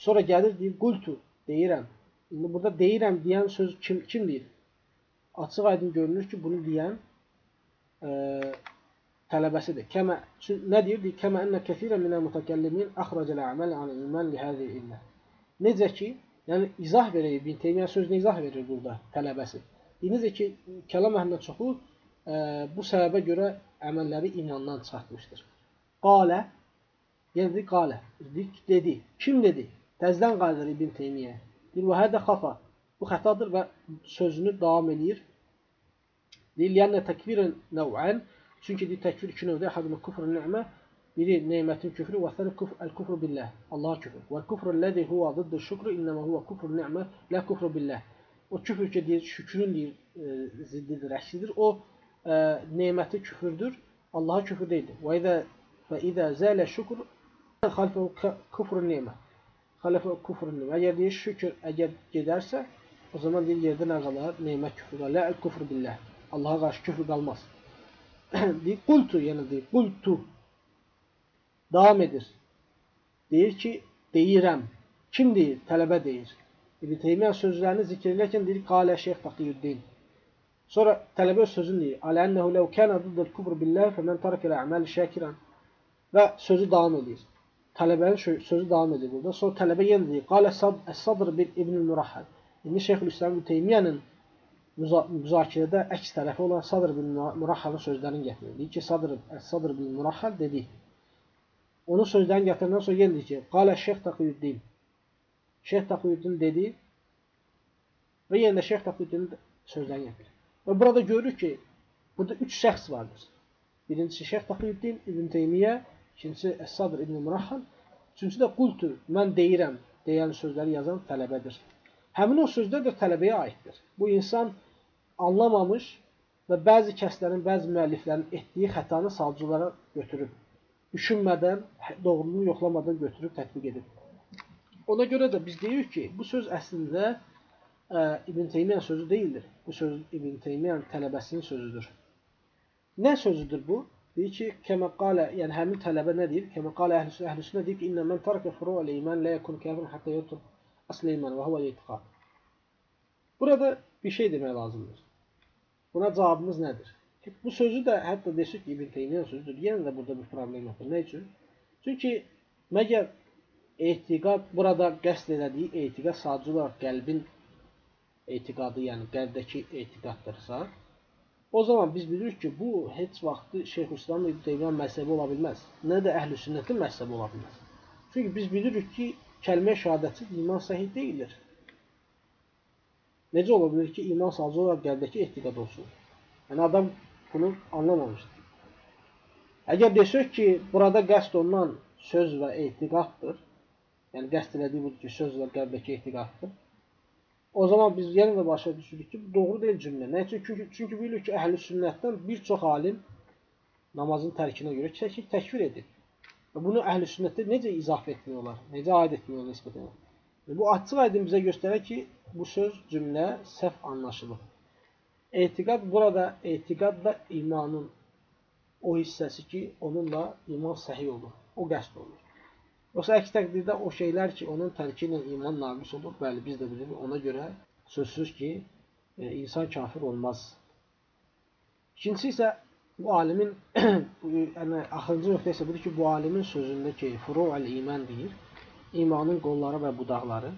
S1: Sonra gəlir deyir, qultu, deyirəm. İndi burada deyirəm deyən söz kim, kim deyir? Açıq aydın görünür ki, bunu deyən e, tələbəsidir. Kəmə, nə deyir? Deyir, kəmə ennə kəthirən minə mütəkəllimin əxrəcəl əməl an iman lihəzi illə. Necə ki, yəni izah verir, İbn Teymiyyə sözünü izah verir burada tələbəsi. Deyir, necə ki, kəlam əhlində çoxu e, bu səbəbə görə əməlləri imandan çıxartmışdır. Qalə, yəni qalə, dedi. Kim dedi? Təzdən qayıdır İbn Teymiyyə. Deyir, və hədə xafa. Bu xətadır və sözünü davam edir. Deyir, yəni təkvirin nəvən. Çünki deyir, təkvir iki növdə. Hədəmin küfrün nə'mə. Biri neymətin küfrü və səri küfr, el küfrü billəh. Allah küfrü. Və küfrü ləzi huvə zıddı şükrü, innəmə huvə küfrü nə'mə, lə küfrü billəh. O küfr ki, deyir, şükrün deyir, e, ziddidir, əksidir. O e, neyməti küfürdür, Allaha küfür deyildir. Və idə, və idə zələ şükr, xalfə küfrü neymə. Xələfə kufrun nimə. Əgər deyir şükür əgər gedərsə, o zaman deyir yerdə nə qalar? Nemət küfür qalar. Lə kufr billah. Allaha qarşı küfür qalmaz. deyir qultu, yəni deyir qultu. Davam edir. Deyir ki, deyirəm. Kim deyir? Tələbə deyir. İbn Teymiyyə sözlərini zikr edərkən deyir qalə Şeyx Taqiyuddin. Sonra tələbə öz sözünü deyir. Alənnəhu ləv kənə diddəl kufr billah fəmən tərəkəl əməl şəkiran. Və sözü davam edir. Tələbənin sözü davam edir burada. Sonra tələbə yenə deyir. Qalə Əs-Sadr bin İbn-i Murahhəl. İndi Şeyxülislam ibn Teymiyyənin müzakirədə əks tərəfi olan Sadr bin Murahhəlin sözlərini gətirir. Deyir ki, Sadr, Əs-Sadr bin Murahhəl dedi. Onun sözlərini gətirəndən sonra yenə deyir ki, Qalə Şeyx Taqiyuddin. Şeyx Taqiyuddin dedi və yenə də Şeyx Taqiyuddinin sözlərini gətirir. Və burada görürük ki, burada üç şəxs vardır. Birincisi Şeyx Taqiyuddin İbn Teymiyyə, ikincisi Əs-Sadr İbn Murahhal, üçüncüsü də qultu, mən deyirəm deyən sözləri yazan tələbədir. Həmin o sözlər də tələbəyə aiddir. Bu insan anlamamış və bəzi kəslərin, bəzi müəlliflərin etdiyi xətanı salcılara götürüb, düşünmədən, doğruluğunu yoxlamadan götürüb tətbiq edib. Ona görə də biz deyirik ki, bu söz əslində ə, İbn Teymiyyə sözü deyildir. Bu söz İbn Teymiyyə tələbəsinin sözüdür. Nə sözüdür bu? Deyir ki, kəmə qalə, yəni həmin tələbə nə deyir? Kəmə qalə əhlüsünə, əhlüsünə deyir ki, innə mən tərəkə furu'al iman lə yəkun kəfirun hatta yutur asl iman və huvə etiqad. Burada bir şey demək lazımdır. Buna cavabımız nədir? Bu sözü də hətta desək ki, İbn Teymiyyə sözüdür. Yenə də burada bir problem yoxdur. Nə üçün? Çünki məgər etiqad burada qəsd elədiyi etiqad sadəcə olaraq qəlbin etiqadı, yəni qəlbdəki etiqaddırsa, O zaman biz bilirik ki, bu heç vaxtı Şeyxülislam İbn Teymiyyə məzhəbi ola bilməz. Nə də əhl-i sünnətin məzhəbi ola bilməz. Çünki biz bilirik ki, kəlmə şəhadəti iman səhih deyilir. Necə ola bilir ki, iman sadəcə olaraq qəlbdəki etiqad olsun? Yəni, adam bunu anlamamışdır. Əgər desək ki, burada qəsd olunan söz və etiqaddır, yəni qəsd elədiyi budur ki, söz və qəlbdəki etiqaddır, O zaman biz yenə də başa düşürük ki, bu doğru deyil cümlə. Nə üçün? Çünki, çünki bilirik ki, əhl-i sünnətdən bir çox alim namazın tərkinə görə çəkib təkfir edir. Və bunu əhl-i sünnətdə necə izafə etmək olar? Necə aid etmək olar nisbət edir? Bu açıq aydın bizə göstərir ki, bu söz cümlə səhv anlaşılır. Etiqad burada etiqad da imanın o hissəsi ki, onunla iman səhih olur. O qəsd olur. Yoxsa əks təqdirdə o şeylər ki, onun tərki ilə iman naqis olur, bəli, biz də bilirik. Ona görə sözsüz ki, e, insan kafir olmaz. İkincisi isə bu alimin, yəni axırıncı nöqtə isə budur ki, bu alimin sözündə ki, furu'al iman deyir, imanın qolları və budaqları.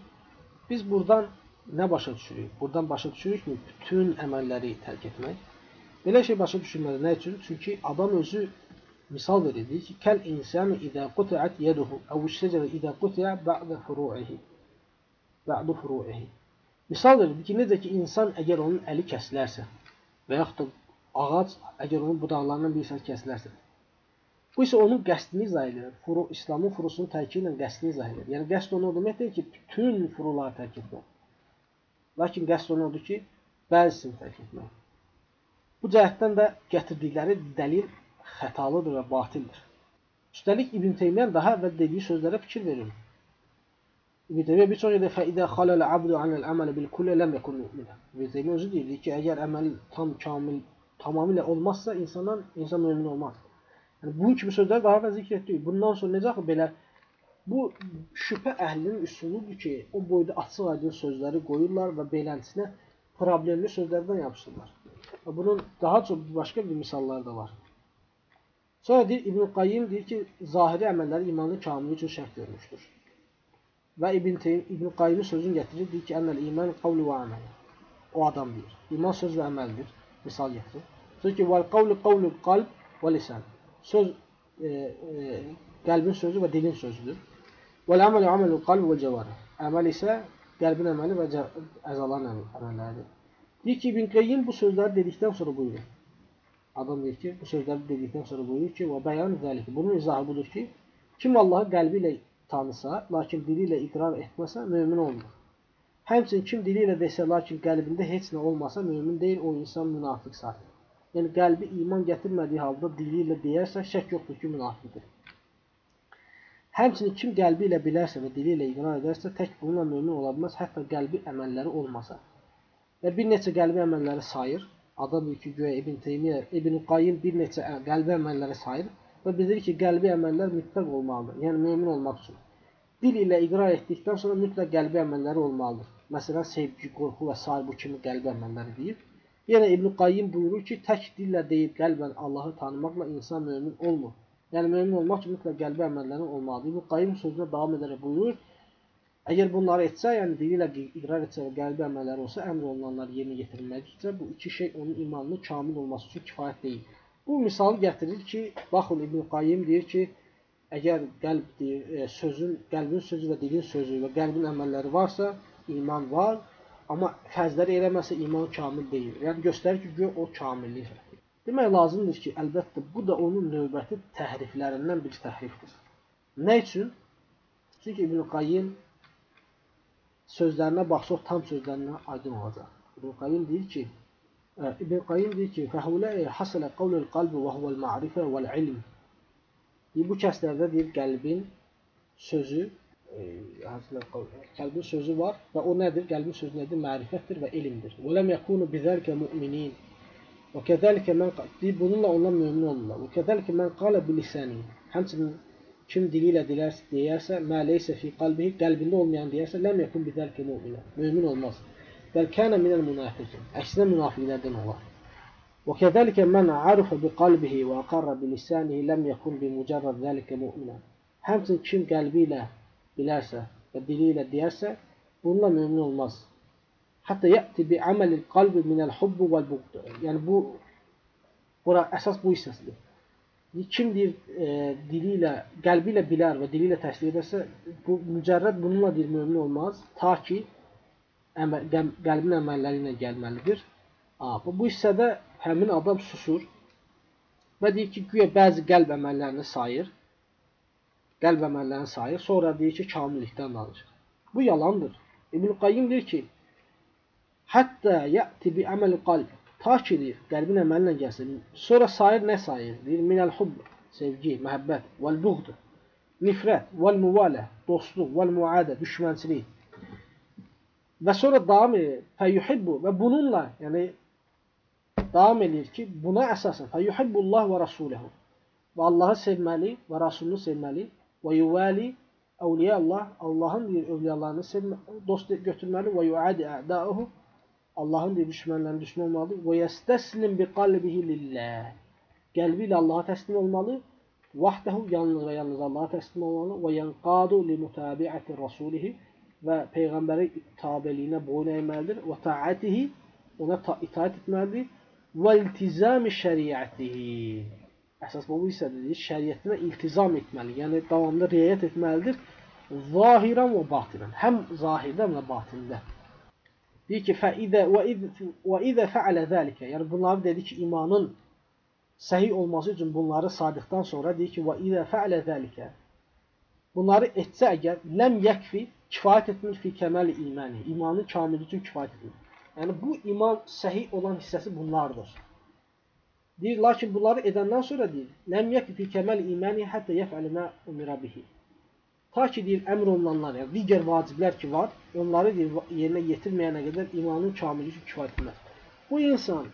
S1: Biz buradan nə başa düşürük? Buradan başa düşürük ki, bütün əməlləri tərk etmək. Belə şey başa düşülməli. Nə üçün? Çünki adam özü misal verir. Deyir ki, kəl insanu idə qutiat yeduhu əv şəcərə idə qutia bə'də furu'ihi. Bə'də furu'ihi. Misal verir ki, necə ki, insan əgər onun əli kəsilərsə və yaxud da ağac əgər onun budaqlarından bir hissəsi kəsilərsə, bu isə onun qəsdini izah edir. Furu, İslamın furusunun tərki ilə qəsdini izah edir. Yəni, qəsd onu o demək deyil ki, bütün furuları tərk etmək. Lakin qəsd onu odur ki, bəzisini tərk etmək. Bu cəhətdən də gətirdikləri dəlil xətalıdır və batildir. Üstəlik İbn Teymiyyə daha əvvəl dediyi sözlərə fikir verir. İbn Teymiyyə bir çox yerdə fəidə xalalə abdu anil əməli bil kulli ləm yekun müminə. İbn Teymiyyə özü deyir ki, əgər əməl tam kamil tamamilə olmazsa insandan insan mömin olmaz. Yəni bunun kimi sözlər daha da zikr etdik. Bundan sonra necə axı belə bu şübhə əhlinin üsuludur ki, o boyda açıq-aydın sözləri qoyurlar və beləsinə problemli sözlərdən yapışırlar. Bunun daha çox başqa bir misalları da var. Sonra deyir İbn Qayyim deyir ki, zahiri əməllər imanın kamili üçün şərt görmüşdür. Və İbn Teym İbn Qayyimin sözünü gətirir, deyir ki, "Ennel iman qavlu və əməl." O adam deyir. İman söz və əməldir. Misal gətirir. Söz ki, "Vel qavlu qavlu qalb və lisan." Söz e, e, sözü və dilin sözüdür. "Vel əməlu əməlu qalb və cəvarih." Əməl isə qəlbin əməli və əzaların əməlləridir. Deyir ki, İbn Qayyim bu sözləri dedikdən sonra buyurur. Adam deyir ki, bu sözləri dedikdən sonra buyurur ki, və bəyan zəlik. Bunun izahı budur ki, kim Allahı qəlbi ilə tanısa, lakin dili ilə iqrar etməsə, mömin olmur. Həmçinin kim dili ilə desə, lakin qəlbində heç nə olmasa, mömin deyil, o insan münafiq sayılır. Yəni qəlbi iman gətirmədiyi halda dili ilə deyərsə, şək yoxdur ki, münafiqdir. Həmçinin kim qəlbi ilə bilərsə və dili ilə iqrar edərsə, tək bununla mömin ola bilməz, hətta qəlbi əməlləri olmasa. Və bir neçə qəlbi əməlləri sayır. Adam ki, göyə İbn Teymiyyə, İbn Qayyim bir neçə qəlbi əməlləri sayır və bildirir ki, qəlbi əməllər mütləq olmalıdır. Yəni mömin olmaq üçün. Dil ilə iqrar etdikdən sonra mütləq qəlbi əməlləri olmalıdır. Məsələn, sevgi, qorxu və s. bu kimi qəlbi əməlləri deyir. Yenə İbn Qayyim buyurur ki, tək dillə deyib qəlbən Allahı tanımaqla insan mömin olmur. Yəni mömin olmaq üçün mütləq qəlbi əməllərin olmalıdır. İbn Qayyim sözünə davam edərək buyurur: Əgər bunları etsə, yəni dili ilə iqrar etsə və qəlbi əməlləri olsa, əmr olunanlar yerinə yetirilmədikcə, bu iki şey onun imanının kamil olması üçün kifayət deyil. Bu misalı gətirir ki, baxın İbn Qayyim deyir ki, əgər qəlb deyir, e, sözün, qəlbin sözü və dilin sözü və qəlbin əməlləri varsa, iman var, amma fərzləri eləməsə iman kamil deyil. Yəni göstərir ki, o kamillik. Demək lazımdır ki, əlbəttə bu da onun növbəti təhriflərindən bir təhrifdir. Nə üçün? Çünki İbn Qayyim sözlərinə baxsaq tam sözlərinə aydın olacaq. İbn Qayyim deyir ki, İbn Qayyim deyir ki, "Fəhulai hasala qawlul qalbi və huvel ma'rifə vəl ilm." Deyir, bu kəslərdə deyir qəlbin sözü e, qəlbin sözü var və o nədir? Qəlbin sözü nədir? Mərifətdir və elmdir. Və lem yakunu bizalika mu'minin. Və kəzəlikə mən deyir, bununla onlar mömin olurlar. Və kəzəlikə mən qala bilisani. Həmçinin kim dili ilə dilərsə, deyərsə, mə leysə fi qalbihi, qəlbində olmayan deyərsə, ləm yakun bizalika mu'minə. Mömin olmaz. Bəl kana minəl munafiqin. Əksinə münafiqlərdən olar. Və kəzəlikə mən arifə bi qalbihi və aqarra bi lisanihi ləm yakun bi mucarrad zəlikə mu'minə. Həmçinin kim qəlbi ilə bilərsə və dili ilə deyərsə, bununla mömin olmaz. Hətta yəti bi əməlil qalbi minəl hubbu vəl buqd. Yəni bu bura əsas bu hissəsidir. Kim deyir e, dili ilə, qəlbi ilə bilər və dili ilə təsdiq edərsə, bu mücərrəd bununla deyir mömin olmaz, ta ki əməl, qəlbin əməlləri ilə gəlməlidir. A, bu, hissədə həmin adam susur və deyir ki, güya bəzi qəlb əməllərini sayır, qəlb əməllərini sayır, sonra deyir ki, kamillikdən danışır. Bu yalandır. İbn Qayyim deyir ki, hətta yəti bi əməl qalb, ta ki deyir, qəlbin əməlinə gəlsin. Sonra sayır nə sayır? Deyir, minəl hubb, sevgi, məhəbbət, vəl buğd, nifrət, vəl müvalə, dostluq, vəl muadə, düşmənçilik. Və sonra davam edir, fəyuhibbu və bununla, yəni davam edir ki, buna əsasən fəyuhibbullah və rasuləhu. Və Allahı sevməli və Rasulunu sevməli və yuvəli əvliyə Allah, Allahın deyir, övliyalarını sevmə, dost götürməli və yuadi ədəuhu, Allahın deyir, düşmənlərini düşmən olmalıdır və yəstəslim bi qalbihi lillah. Qəlbi ilə Allaha təslim olmalı, vahdəhu yalnız və yalnız Allaha təslim olmalı və yanqadu li mutabi'ati rasulihi və peyğəmbərin tabeliyinə boyun əyməlidir və taatihi ona ta itaat etməlidir və iltizami şəriətihi. Əsas bu hissədir. Şəriətinə iltizam etməli, yəni davamlı riayət etməlidir. Zahirən və batinən. Həm zahirdən və batində. Deyir ki, fəidə və idə fəalə zəlikə. Yəni bunları dedi ki, imanın səhih olması üçün bunları sadıqdan sonra deyir ki, və idə fəalə zəlikə. Bunları etsə əgər ləm yəkfi kifayət etmir fi kəməli imani. İmanın kamili üçün kifayət etmir. Yəni bu iman səhih olan hissəsi bunlardır. Deyir, lakin bunları edəndən sonra deyir, ləm yəki fi kəməl imani hətta yəfəli mə umira bihi. Ta ki deyir, əmr olunanlar, yəni digər vaciblər ki var, onları deyir, yerinə yetirməyənə qədər imanın kamili üçün kifayət etməz. Bu insan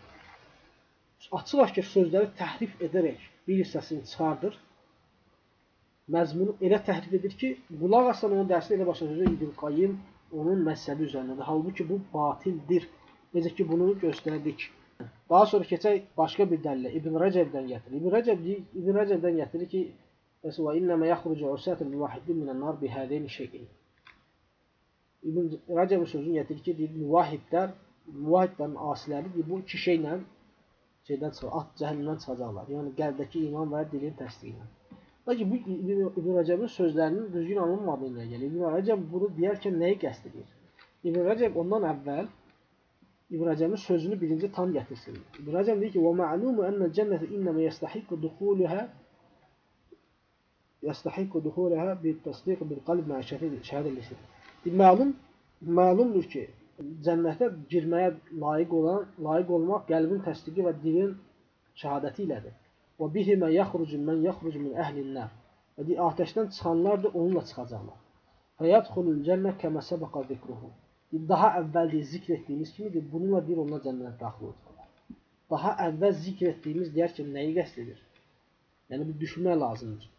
S1: açıq-aşkar sözləri təhrif edərək bir hissəsini çıxardır. Məzmunu elə təhrif edir ki, qulaq asan onun dərsini elə başa düşür İbn Qayyim onun məzhəbi üzərindədir. Halbuki bu batildir. Necə ki bunu göstərdik. Daha sonra keçək başqa bir dəlillə. İbn Rəcəbdən gətirir. İbn Rəcəb İbn Rəcəbdən gətirir ki, və innəmə yaxrucu usatun muvahhidin minən-nar bihədin şeyin. İbn Rəcəb sözünü gətirir ki, deyir, muvahhidlər, muvahhidlərin asiləri bu iki şeylə şeydən çıxır, at cəhənnəmdən çıxacaqlar. Yəni qəlbdəki iman və dilin təsdiqi ilə. Lakin bu İbn Rəcəbin sözlərinin düzgün alınmadığı ilə gəlir. İbn Rəcəb bunu deyərkən nəyi qəsd edir? İbn Rəcəb ondan əvvəl İbn Rəcəbin sözünü birinci tam gətirsin. İbn Rəcəb deyir ki: "Və ma'lumu enne cennete innema yastahiqu dukhulaha yastahiqu dukhulaha bi tasdiq bil qalb ma'a şəhadət lisan." Məlum məlumdur ki, cənnətə girməyə layiq olan, layiq olmaq qəlbin təsdiqi və dilin şəhadəti ilədir. Və bihimə yaxrucu men yaxrucu min əhlin-nar. Və atəşdən çıxanlar da onunla çıxacaqlar. Fəyədxulul cənnə kəmə səbəqa zikruhu daha əvvəl deyir, zikr etdiyimiz kimidir, bununla deyir, onlar cənnət daxil olacaqlar. Daha əvvəl zikr etdiyimiz deyərkən nəyi qəsd edir? Yəni, bir düşünmək lazımdır.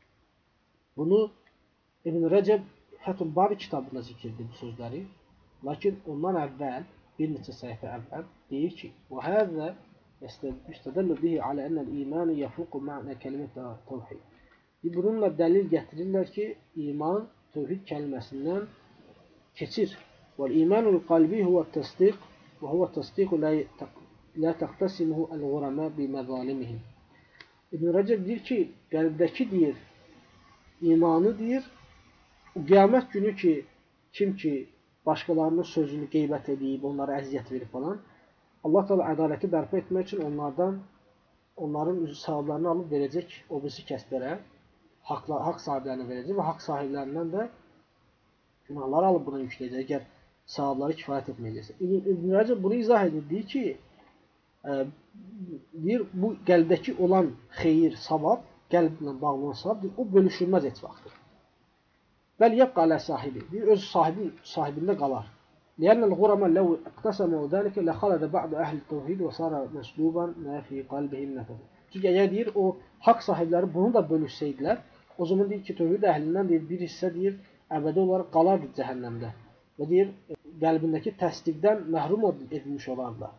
S1: Bunu İbn Rəcəb Fətul Bari kitabında zikirdir bu sözləri. Lakin ondan əvvəl bir neçə səhifə əvvəl deyir ki: "Və həzə istədəllu bihi alə enəl iman yafuqu ma'na kəlimət təvhid." Bununla dəlil gətirirlər ki, iman tövhid kəlməsindən keçir. "Vel imanul qalbi huwa təsdiq və huwa təsdiq la la təxtəsimuhu el-ghurama bi məzalimihim." İbn Rəcəb deyir ki, qəlbdəki deyir imanı deyir, qiyamət günü ki, kim ki başqalarının sözünü qeybət edib, onlara əziyyət verib falan, Allah Teala ədaləti bərpa etmək üçün onlardan onların savablarını alıb verəcək o birisi kəslərə, haqla, haqq sahiblərinə verəcək və haqq sahiblərindən də günahları alıb buna yükləyəcək. Əgər savabları kifayət etməyəcəksə. İbn Rəcəb bunu izah edir. Deyir ki, ə, e, deyir, bu qəlbdəki olan xeyir, savab, qəlblə bağlı olan savab, deyir, o bölüşülməz heç vaxtdır. Bəl yəbqa alə sahibi. Deyir, öz sahibi, sahibində qalar. لأن الغرم لو اقتسموا ذلك لخلد بعض أهل التوحيد وصار مسلوبا ما في قلبهم نفذ. Çünki əgər deyir o haqq sahibləri bunu da bölüşsəydilər, o zaman deyir ki, tövhid əhlindən deyir bir hissə deyir əbədi olaraq qalardı cəhənnəmdə. Və deyir qəlbindəki təsdiqdən məhrum edilmiş olarlar.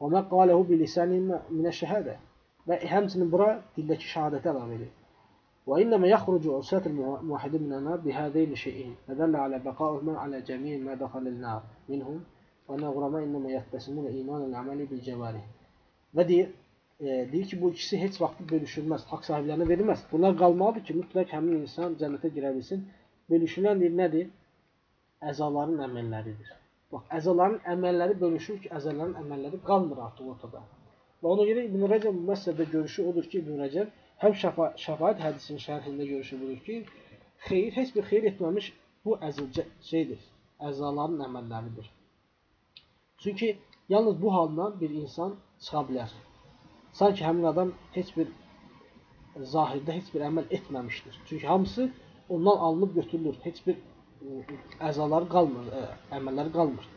S1: Və mə qaləhu bilisənin minə şəhədə. Və həmçinin bura dildəki şəhadəti əlavə edir. İnnəmə yaxrucu usətul muvahhidin minənar bihədeyni şeyin. Fədəllə alə bəqaühmə alə cəmiyin mə dəxəlil nar minhum. Və nəğrama innəmə yəttəsimuna imanın əməli bil cəvarih. Və deyir, e, deyir ki, bu ikisi heç vaxt bölüşülməz, haqq sahiblərinə verilməz. Bunlar qalmalıdır ki, mütləq həmin insan cənnətə girə bilsin. Bölüşülən deyir, nədir? əzaların əməlləridir. Bax, əzaların əməlləri bölüşür ki, əzaların əməlləri qalmır artıq ortada. Və ona görə İbn Rəcəb məsələdə görüşü odur ki, İbn Rəcəb həm şəfa şəfaət hədisinin şərhində görüşü budur ki, xeyir, heç bir xeyir etməmiş bu əzilcə şeydir, əzaların əməlləridir. Çünki yalnız bu haldan bir insan çıxa bilər. Sanki həmin adam heç bir zahirdə heç bir əməl etməmişdir. Çünki hamısı ondan alınıb götürülür. Heç bir əzaları qalmır, əməlləri qalmır.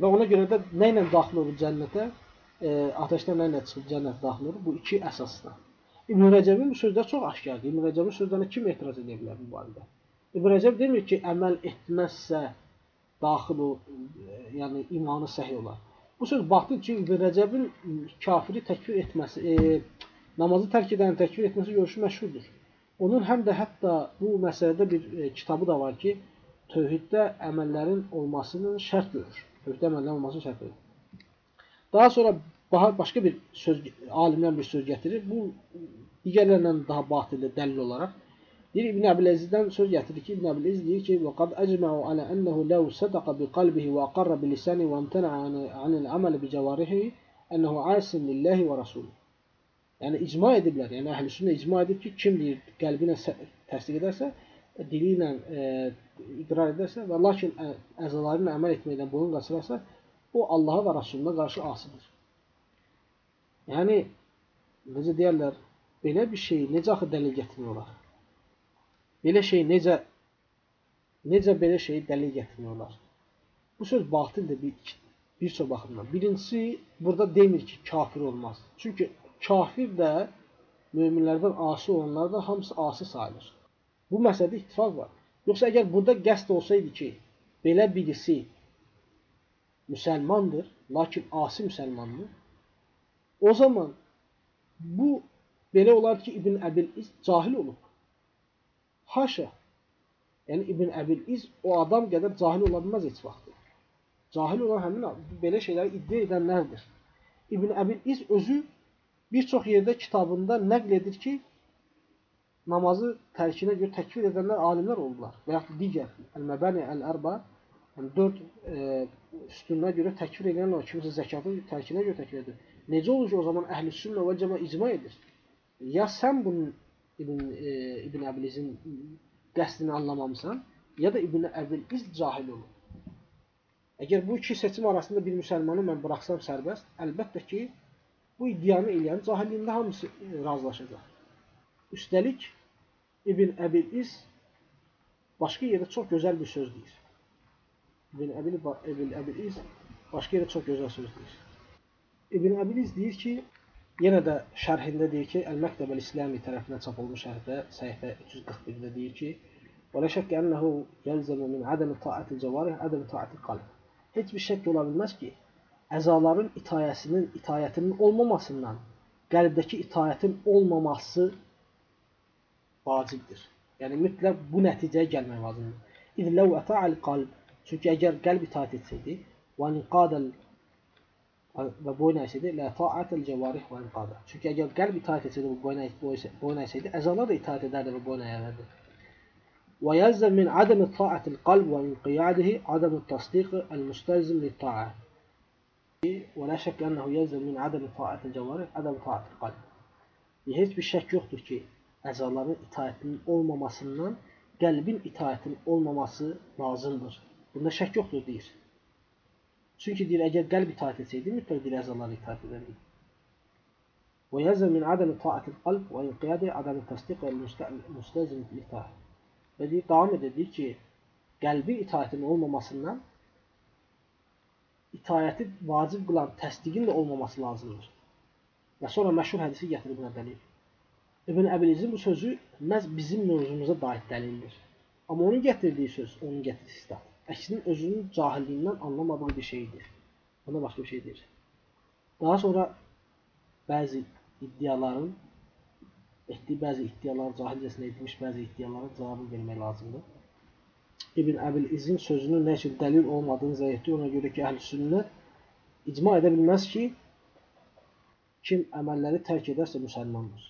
S1: Və ona görə də nə ilə daxil olur cənnətə? E, ilə çıxıb cənnətə daxil olur? Bu iki əsasla. İbn Rəcəbin bu sözləri çox aşkardır. İbn Rəcəbin sözlərinə kim etiraz edə bilər bu barədə? İbn Rəcəb demir ki, əməl etməzsə daxil o, e, yəni imanı səhih olar. Bu söz batıl ki, İbn Rəcəbin kafiri təkfir etməsi, e, namazı tərk edəni təkfir etməsi görüşü məşhurdur. Onun həm də hətta bu məsələdə bir e, kitabı da var ki, tövhiddə əməllərin olmasının şərt görür. Tövhiddə əməllərin olmasının şərt görür. Daha sonra başqa bir söz, alimlər bir söz gətirir. Bu digərlərlə daha batildir dəlil olaraq. Deyir İbn Əbləzizdən söz gətirir ki, İbn Əbləziz deyir ki, "Və qad əcma'u alə ennehu law sadaqa bi qalbihi və aqarra bi lisanihi və imtana'a anil amal bi cavarihi ennehu asin lillahi və rasulihi." Yəni icma ediblər. Yəni əhlüsünnə icma edib ki, kim deyir qəlbi ilə təsdiq edərsə, dili ilə e, iqrar edərsə və lakin əzaları ilə əməl etməkdən boyun qaçırarsa, o Allaha və Rasuluna qarşı asıdır. Yəni necə deyərlər, belə bir şeyi necə axı dəlil gətirmək olar? Belə şey necə necə belə şeyi dəlil gətirmək olar? Bu söz batildir bir, bir çox baxımdan. Birincisi, burada demir ki, kafir olmaz. Çünki kafir də möminlərdən asi olanlar da hamısı asi sayılır. Bu məsələdə ittifaq var. Yoxsa əgər burada qəsd olsaydı ki, belə birisi müsəlmandır, lakin asi müsəlmandır, o zaman bu belə olar ki, İbn Əbil İz cahil olub. Haşa. Yəni İbn Əbil İz o adam qədər cahil ola bilməz heç vaxt. Cahil olan həmin belə şeyləri iddia edənlərdir. İbn Əbil İz özü bir çox yerdə kitabında nəql edir ki, namazı tərkinə görə təkfir edənlər alimlər oldular və yaxud digər Əl-Məbəni Əl-Ərba yəni 4 e, sütununa görə təkfir o kimsə zəkatı tərkinə görə təkfir edir. Necə olur ki, o zaman əhl-i-sünnə və cəma icma edir? Ya sən bunun İbn e, İbn Əbilizin qəsdini anlamamısan, ya da İbn Əbiliz cahil olur. Əgər bu iki seçim arasında bir müsəlmanı mən buraxsam sərbəst, əlbəttə ki, bu iddianı eləyən cahilliyində hamısı e, razılaşacaq. Üstəlik, İbn Əbiliz başqa yerdə çox gözəl bir söz deyir. İbn Əbil İbn Əbiliz başqa yerdə çox gözəl söz deyir. İbn Əbiliz deyir ki, yenə də şərhində deyir ki, Əl-Məktəbəl İslami tərəfindən çap olunmuş şərhdə səhifə 341-də deyir ki, "Və la şəkk ennehu yelzemu min adami ta'atil cavarih adami ta'atil qalb." heç bir şək ola bilməz ki, əzaların itayəsinin, itayətinin olmamasından qəlbdəki itayətin olmaması vacibdir. Yəni mütləq bu nəticəyə gəlmək lazımdır. İz ləv əta'al qalb. Çünki əgər qəlb itaat etsəydi, və inqadal və boyun əysəydi, lə ta'atel cəvarih və inqada. Çünki əgər qəlb itaat etsəydi, boyun əysəydi, əzalar da itaat edərdi və boyun əyərdi. ويلزم من عدم طاعة القلب وانقياده عدم التصديق المستلزم للطاعة ولا şək ənəhu yəlzəm min ədəmi taət cəvarih ədəm taət qalb. Heç bir şək yoxdur ki, əzaların itaətinin olmamasından qəlbin itaətin olmaması lazımdır. Bunda şək yoxdur deyir. Çünki deyir, əgər qəlb itaət etsəydi, mütləq deyir, əzalar itaət edərdi. Və yəlzəm min ədəmi taətil qalb və inqiyadi ədəmi təsdiq və müstəlzim itaət. Və deyir, davam edir, deyir ki, qəlbi itaətin olmamasından itaəti vacib qılan təsdiqin də olmaması lazımdır. Və sonra məşhur hədisi gətirib buna dəlil. İbn Əbilizin bu sözü məhz bizim mövzumuza dair dəlildir. Amma onun gətirdiyi söz, onun gətirdiyi istat. Əksin özünün cahilliyindən anlamadığı bir şeydir. Ona başqa bir şey deyir. Daha sonra bəzi iddiaların etdiyi bəzi iddialar, cahilcəsinə edilmiş bəzi iddialara cavabı vermək lazımdır. İbn Əbil İzin sözünün nə üçün dəlil olmadığını zəifdir. Ona görə ki, əhl-sünnə icma edə bilməz ki, kim əməlləri tərk edərsə müsəlmandır.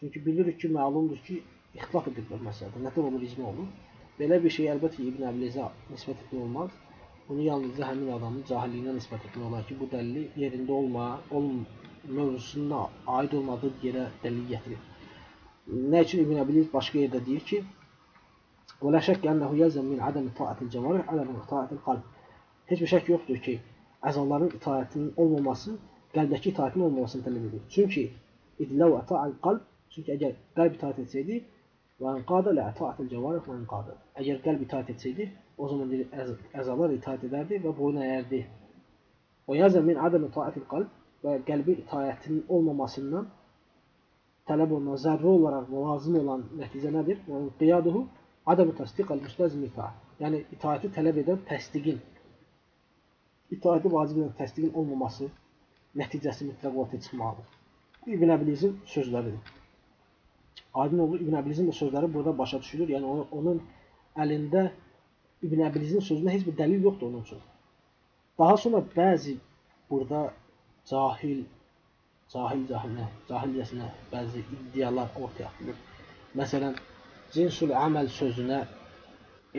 S1: Çünki bilirik ki, məlumdur ki, ixtilaf ediblər məsələdə. Nədən olur, icma olur. Belə bir şey əlbəttə ki, İbn Əbilizə nisbət etmək olmaz. Bunu yalnızca həmin adamın cahilliyinə nisbət etmək olar ki, bu dəlili yerində olma, olmur mövzusuna aid olmadığı yerə dəlil gətirir. Nə üçün İbn Əbiliz başqa yerdə deyir ki, "Və la şək ennehu yəlzəm min adami ta'atil cəvarih adami ta'atil qalb." Heç bir şək yoxdur ki, əzaların itaətinin olmaması qəlbdəki itaətin olmamasını tələb edir. Çünki idləv ata'al qalb, çünki əgər qəlb itaət etsəydi, və inqada la ata'atil cəvarih və inqada. Əgər qəlb itaət etsəydi, o zaman deyir, əzalar itaət edərdi və boyun əyərdi. Və yəzəm min adami ta'atil qalb və qəlbi itayətinin olmamasından tələb olunan, zərri olaraq lazım olan nəticə nədir? Yəni, qiyaduhu adamu təsdiq əl-müstəzim itaət. Yəni, itaəti tələb edən təsdiqin, itaəti vacib edən təsdiqin olmaması nəticəsi mütləq ortaya çıxmalıdır. İbn Əbilizin sözləridir. Aydın olur, İbn Əbilizin də sözləri burada başa düşülür. Yəni, onun, onun əlində İbn Əbilizin sözünə heç bir dəlil yoxdur onun üçün. Daha sonra bəzi burada cahil, cahil cahilinə, cahilcəsinə bəzi iddialar ortaya atılır. Məsələn, cinsül əməl sözünə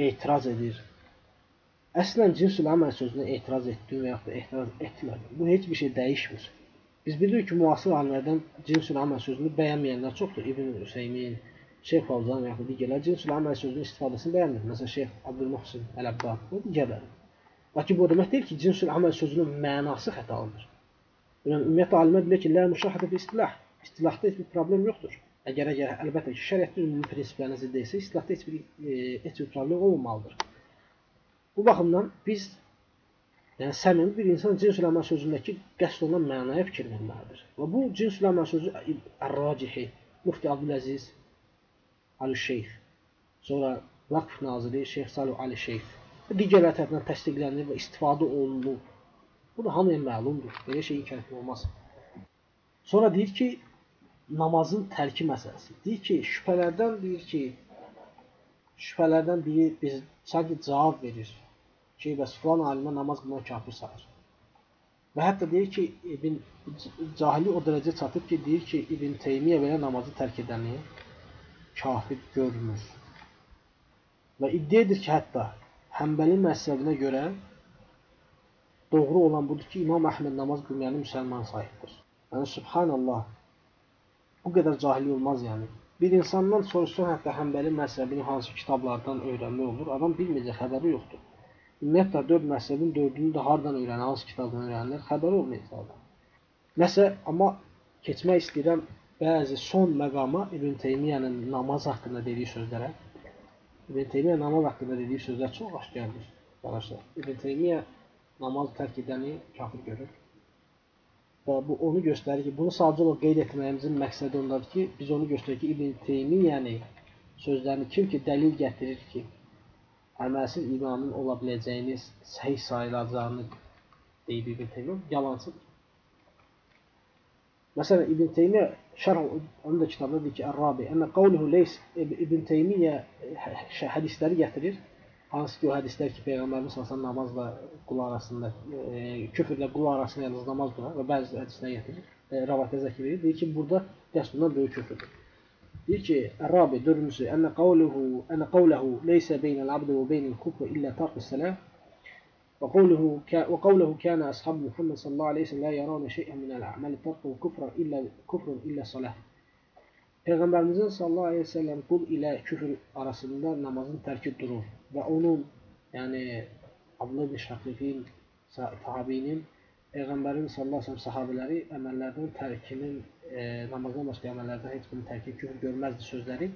S1: etiraz edir. Əslən cinsül əməl sözünə etiraz etdi və yaxud da etiraz etmədi. Bu heç bir şey dəyişmir. Biz bilirik ki, müasir alimlərdən cinsül əməl sözünü bəyənməyənlər çoxdur. İbn Hüseymin, Şeyx Fawzan və yaxud digərlər cinsül əməl sözünün istifadəsini bəyənmir. Məsələn, Şeyx Abdülmuhsin Əl-Əbbad və digərləri. Lakin bu demək deyil ki, cinsül əməl sözünün mənası xətalıdır. Yəni ümumiyyətlə alimlər bilir ki, la müşahada fi istilah. İstilahda heç bir problem yoxdur. Əgər əgər əlbəttə ki, şəriətdə ümumi prinsiplərinə zidd deyilsə, istilahda heç bir e, heç bir problem olmamalıdır. Bu baxımdan biz yəni səmimi bir insan cins uləmə sözündəki qəsd olunan mənaya fikir verməlidir. Və bu cins uləmə sözü Ər-Racihi, Mufti Abdüləziz Ali Şeyx, sonra Vakf naziri Şeyx Salih Ali Şeyx və digərlər tərəfindən təsdiqlənir və istifadə olunur. Bu da hamıya məlumdur. Belə şey inkar olmaz. Sonra deyir ki, namazın tərki məsələsi. Deyir ki, şübhələrdən deyir ki, şübhələrdən biri biz sanki cavab verir ki, bəs filan alimə namaz qılmaq kafir sayır. Və hətta deyir ki, İbn cahili o dərəcə çatıb ki, deyir ki, İbn Teymiyyə belə namazı tərk edəni kafir görmür. Və iddia edir ki, hətta Həmbəli məzhəbinə görə doğru olan budur ki, İmam Əhməd namaz qılmayanı müsəlman sayıbdır. Yəni, subhanallah, bu qədər cahili olmaz yəni. Bir insandan soruşsan hətta həmbəli məzhəbini hansı kitablardan öyrənmək olur, adam bilməyəcək, xəbəri yoxdur. Ümumiyyətlə, dörd məzhəbin dördünü də hardan öyrənir, hansı kitabdan öyrənir, xəbəri olmayacaq adam. Nəsə, amma keçmək istəyirəm bəzi son məqama İbn Teymiyyənin namaz haqqında dediyi sözlərə. İbn Teymiyyə namaz haqqında dediyi sözlər çox aşkardır. Qardaşlar, İbn Teymiyyə namaz tərk edəni kafir görür. Və bu onu göstərir ki, bunu sadəcə olaraq qeyd etməyimizin məqsədi ondadır ki, biz onu göstərir ki, İbn Teymiyyəni sözlərini kim ki dəlil gətirir ki, əməlsiz imanın ola biləcəyini səhih sayılacağını deyib İbn Teymiyyə, yalansıdır. Məsələn, İbn Teymiyyə şərh onun da kitabında deyir ki, Ər-Rabi, ənə qavluhu leys İbn Teymiyyə hədisləri gətirir hansı ki o hədislər ki Peyğəmbərimiz sallallahu namazla qul arasında e, küfrlə qul arasında yalnız namaz durar və bəzi hədislər gətirir. E, Rəvətə zəkir edir. Deyir ki, burada qəsdindən böyük küfrdür. يجي ki Rabi dördüncüsü enne kavluhu, enne kavlehu leyse beynel abdu ve beynel kufru illa tarkı selam وقوله وقوله كان أصحاب محمد صلى الله عليه وسلم لا يرون شيئا من الأعمال تركوا كفرا إلا كفر إلا صلاة Peygamberimizin sallallahu aleyhi ve sellem kul ile küfür arasında namazın terki durur. Ve onun yani Abdullah bin Şakif'in, sahabinin, Peygamberin sallallahu aleyhi ve sellem sahabeleri emellerden terkinin e, namazdan başqa əməllərdən heç bir tərkib küfr görməzdi sözləri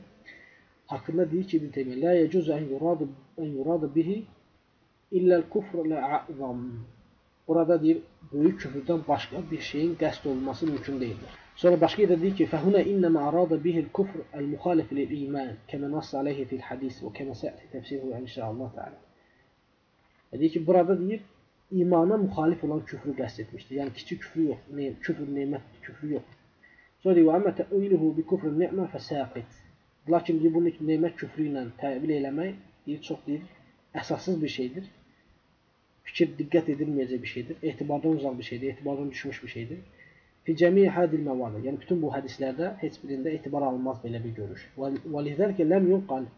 S1: haqqında deyir ki, İbn Teymiyyə: "La yecuz an yurad an yurad bihi illa'l kufr la'azam." Burada deyir, böyük küfrdən başqa bir şeyin qəsd olunması mümkün deyildir. Sonra başqa yerdə deyir ki, "Fəhuna innama arada bihi'l kufr al-mukhalif lil-iman, kama nassa alayhi fil hadis və kama sa'ti tefsiruhu inşallah taala." Deyir ki, burada deyir, imana müxalif olan küfrü qəsd etmişdir. Yəni kiçik küfrü yox, ne, küfr nemət küfrü yox. Sonra deyir, وَأَمَّا تَأْوِيلُهُ بِكُفْرِ النِّعْمَةِ فَسَاقِتْ Lakin deyir, bunu nemət küfrü ilə təvil eləmək deyir, çox deyir, əsassız bir şeydir. Fikir diqqət edilməyəcək bir şeydir. Etibardan uzaq bir şeydir, etibardan düşmüş bir şeydir. Fi cəmi hadil məvadə. Yəni bütün bu hədislərdə heç birində etibar alınmaz belə bir görüş. Və lizəlkə ləm yunqal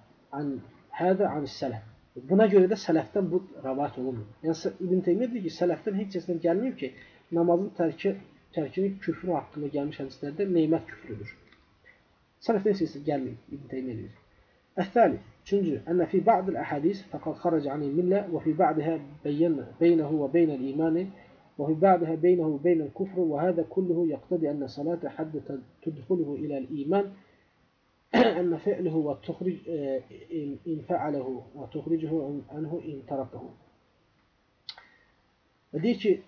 S1: an hada an sələf. Buna görə də sələfdən bu rivayet olunmur. Yəni İbn Teymiyyə deyir ki, sələfdən heç kəsdən gəlməyib ki, namazın tərki tərkini küfrü haqqında gəlmiş hədislərdə nemət küfrüdür. Sələfdən heç kəsdən gəlməyib İbn Teymiyyə deyir. الثالث üçüncü أن في بعض الأحاديث فقد خرج عن الملة وفي بعضها بين بينه وبين الإيمان وفي بعضها بينه وبين الكفر وهذا كله يقتضي أن صلاة حد تدخله إلى الإيمان أن فعله وتخرج إن فعله وتخرجه عنه إن تركه deyir ki,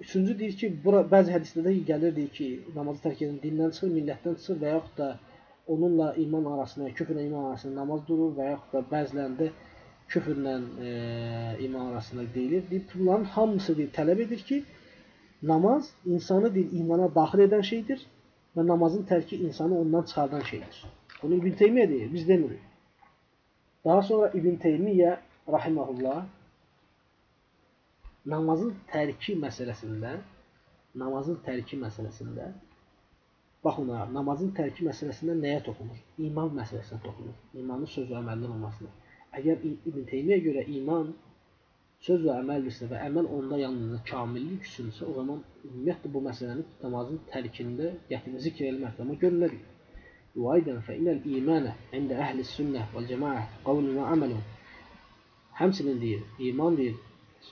S1: üçüncü deyir ki, bura bəzi hədislərdə gəlir deyir ki, namazı tərk edən dindən çıxır, millətdən çıxır və yaxud da onunla iman arasında, küfrlə iman arasında namaz durur və yaxud da bəzilərində küfrlə e, iman arasında deyilir. Deyir, bunların hamısı deyir, tələb edir ki, namaz insanı deyir, imana daxil edən şeydir və namazın tərki insanı ondan çıxardan şeydir. Bunu İbn Teymiyyə deyir, biz demirik. Daha sonra İbn Teymiyyə rahimehullah namazın tərki məsələsində namazın tərki məsələsində bax ona, namazın tərki məsələsində nəyə toxunur? İman məsələsinə toxunur. İmanın söz və əməldən olmasına. Əgər İbn Teymiyyə görə iman söz və əməldirsə və əməl onda yalnız kamillik üçünsə, o zaman ümumiyyətlə bu məsələni namazın tərkində gətirir, zikr eləmək amma görünür. وأيضا فإن الإيمان عند أهل السنة والجماعة قول وعمل Həmçinin deyir, iman deyir,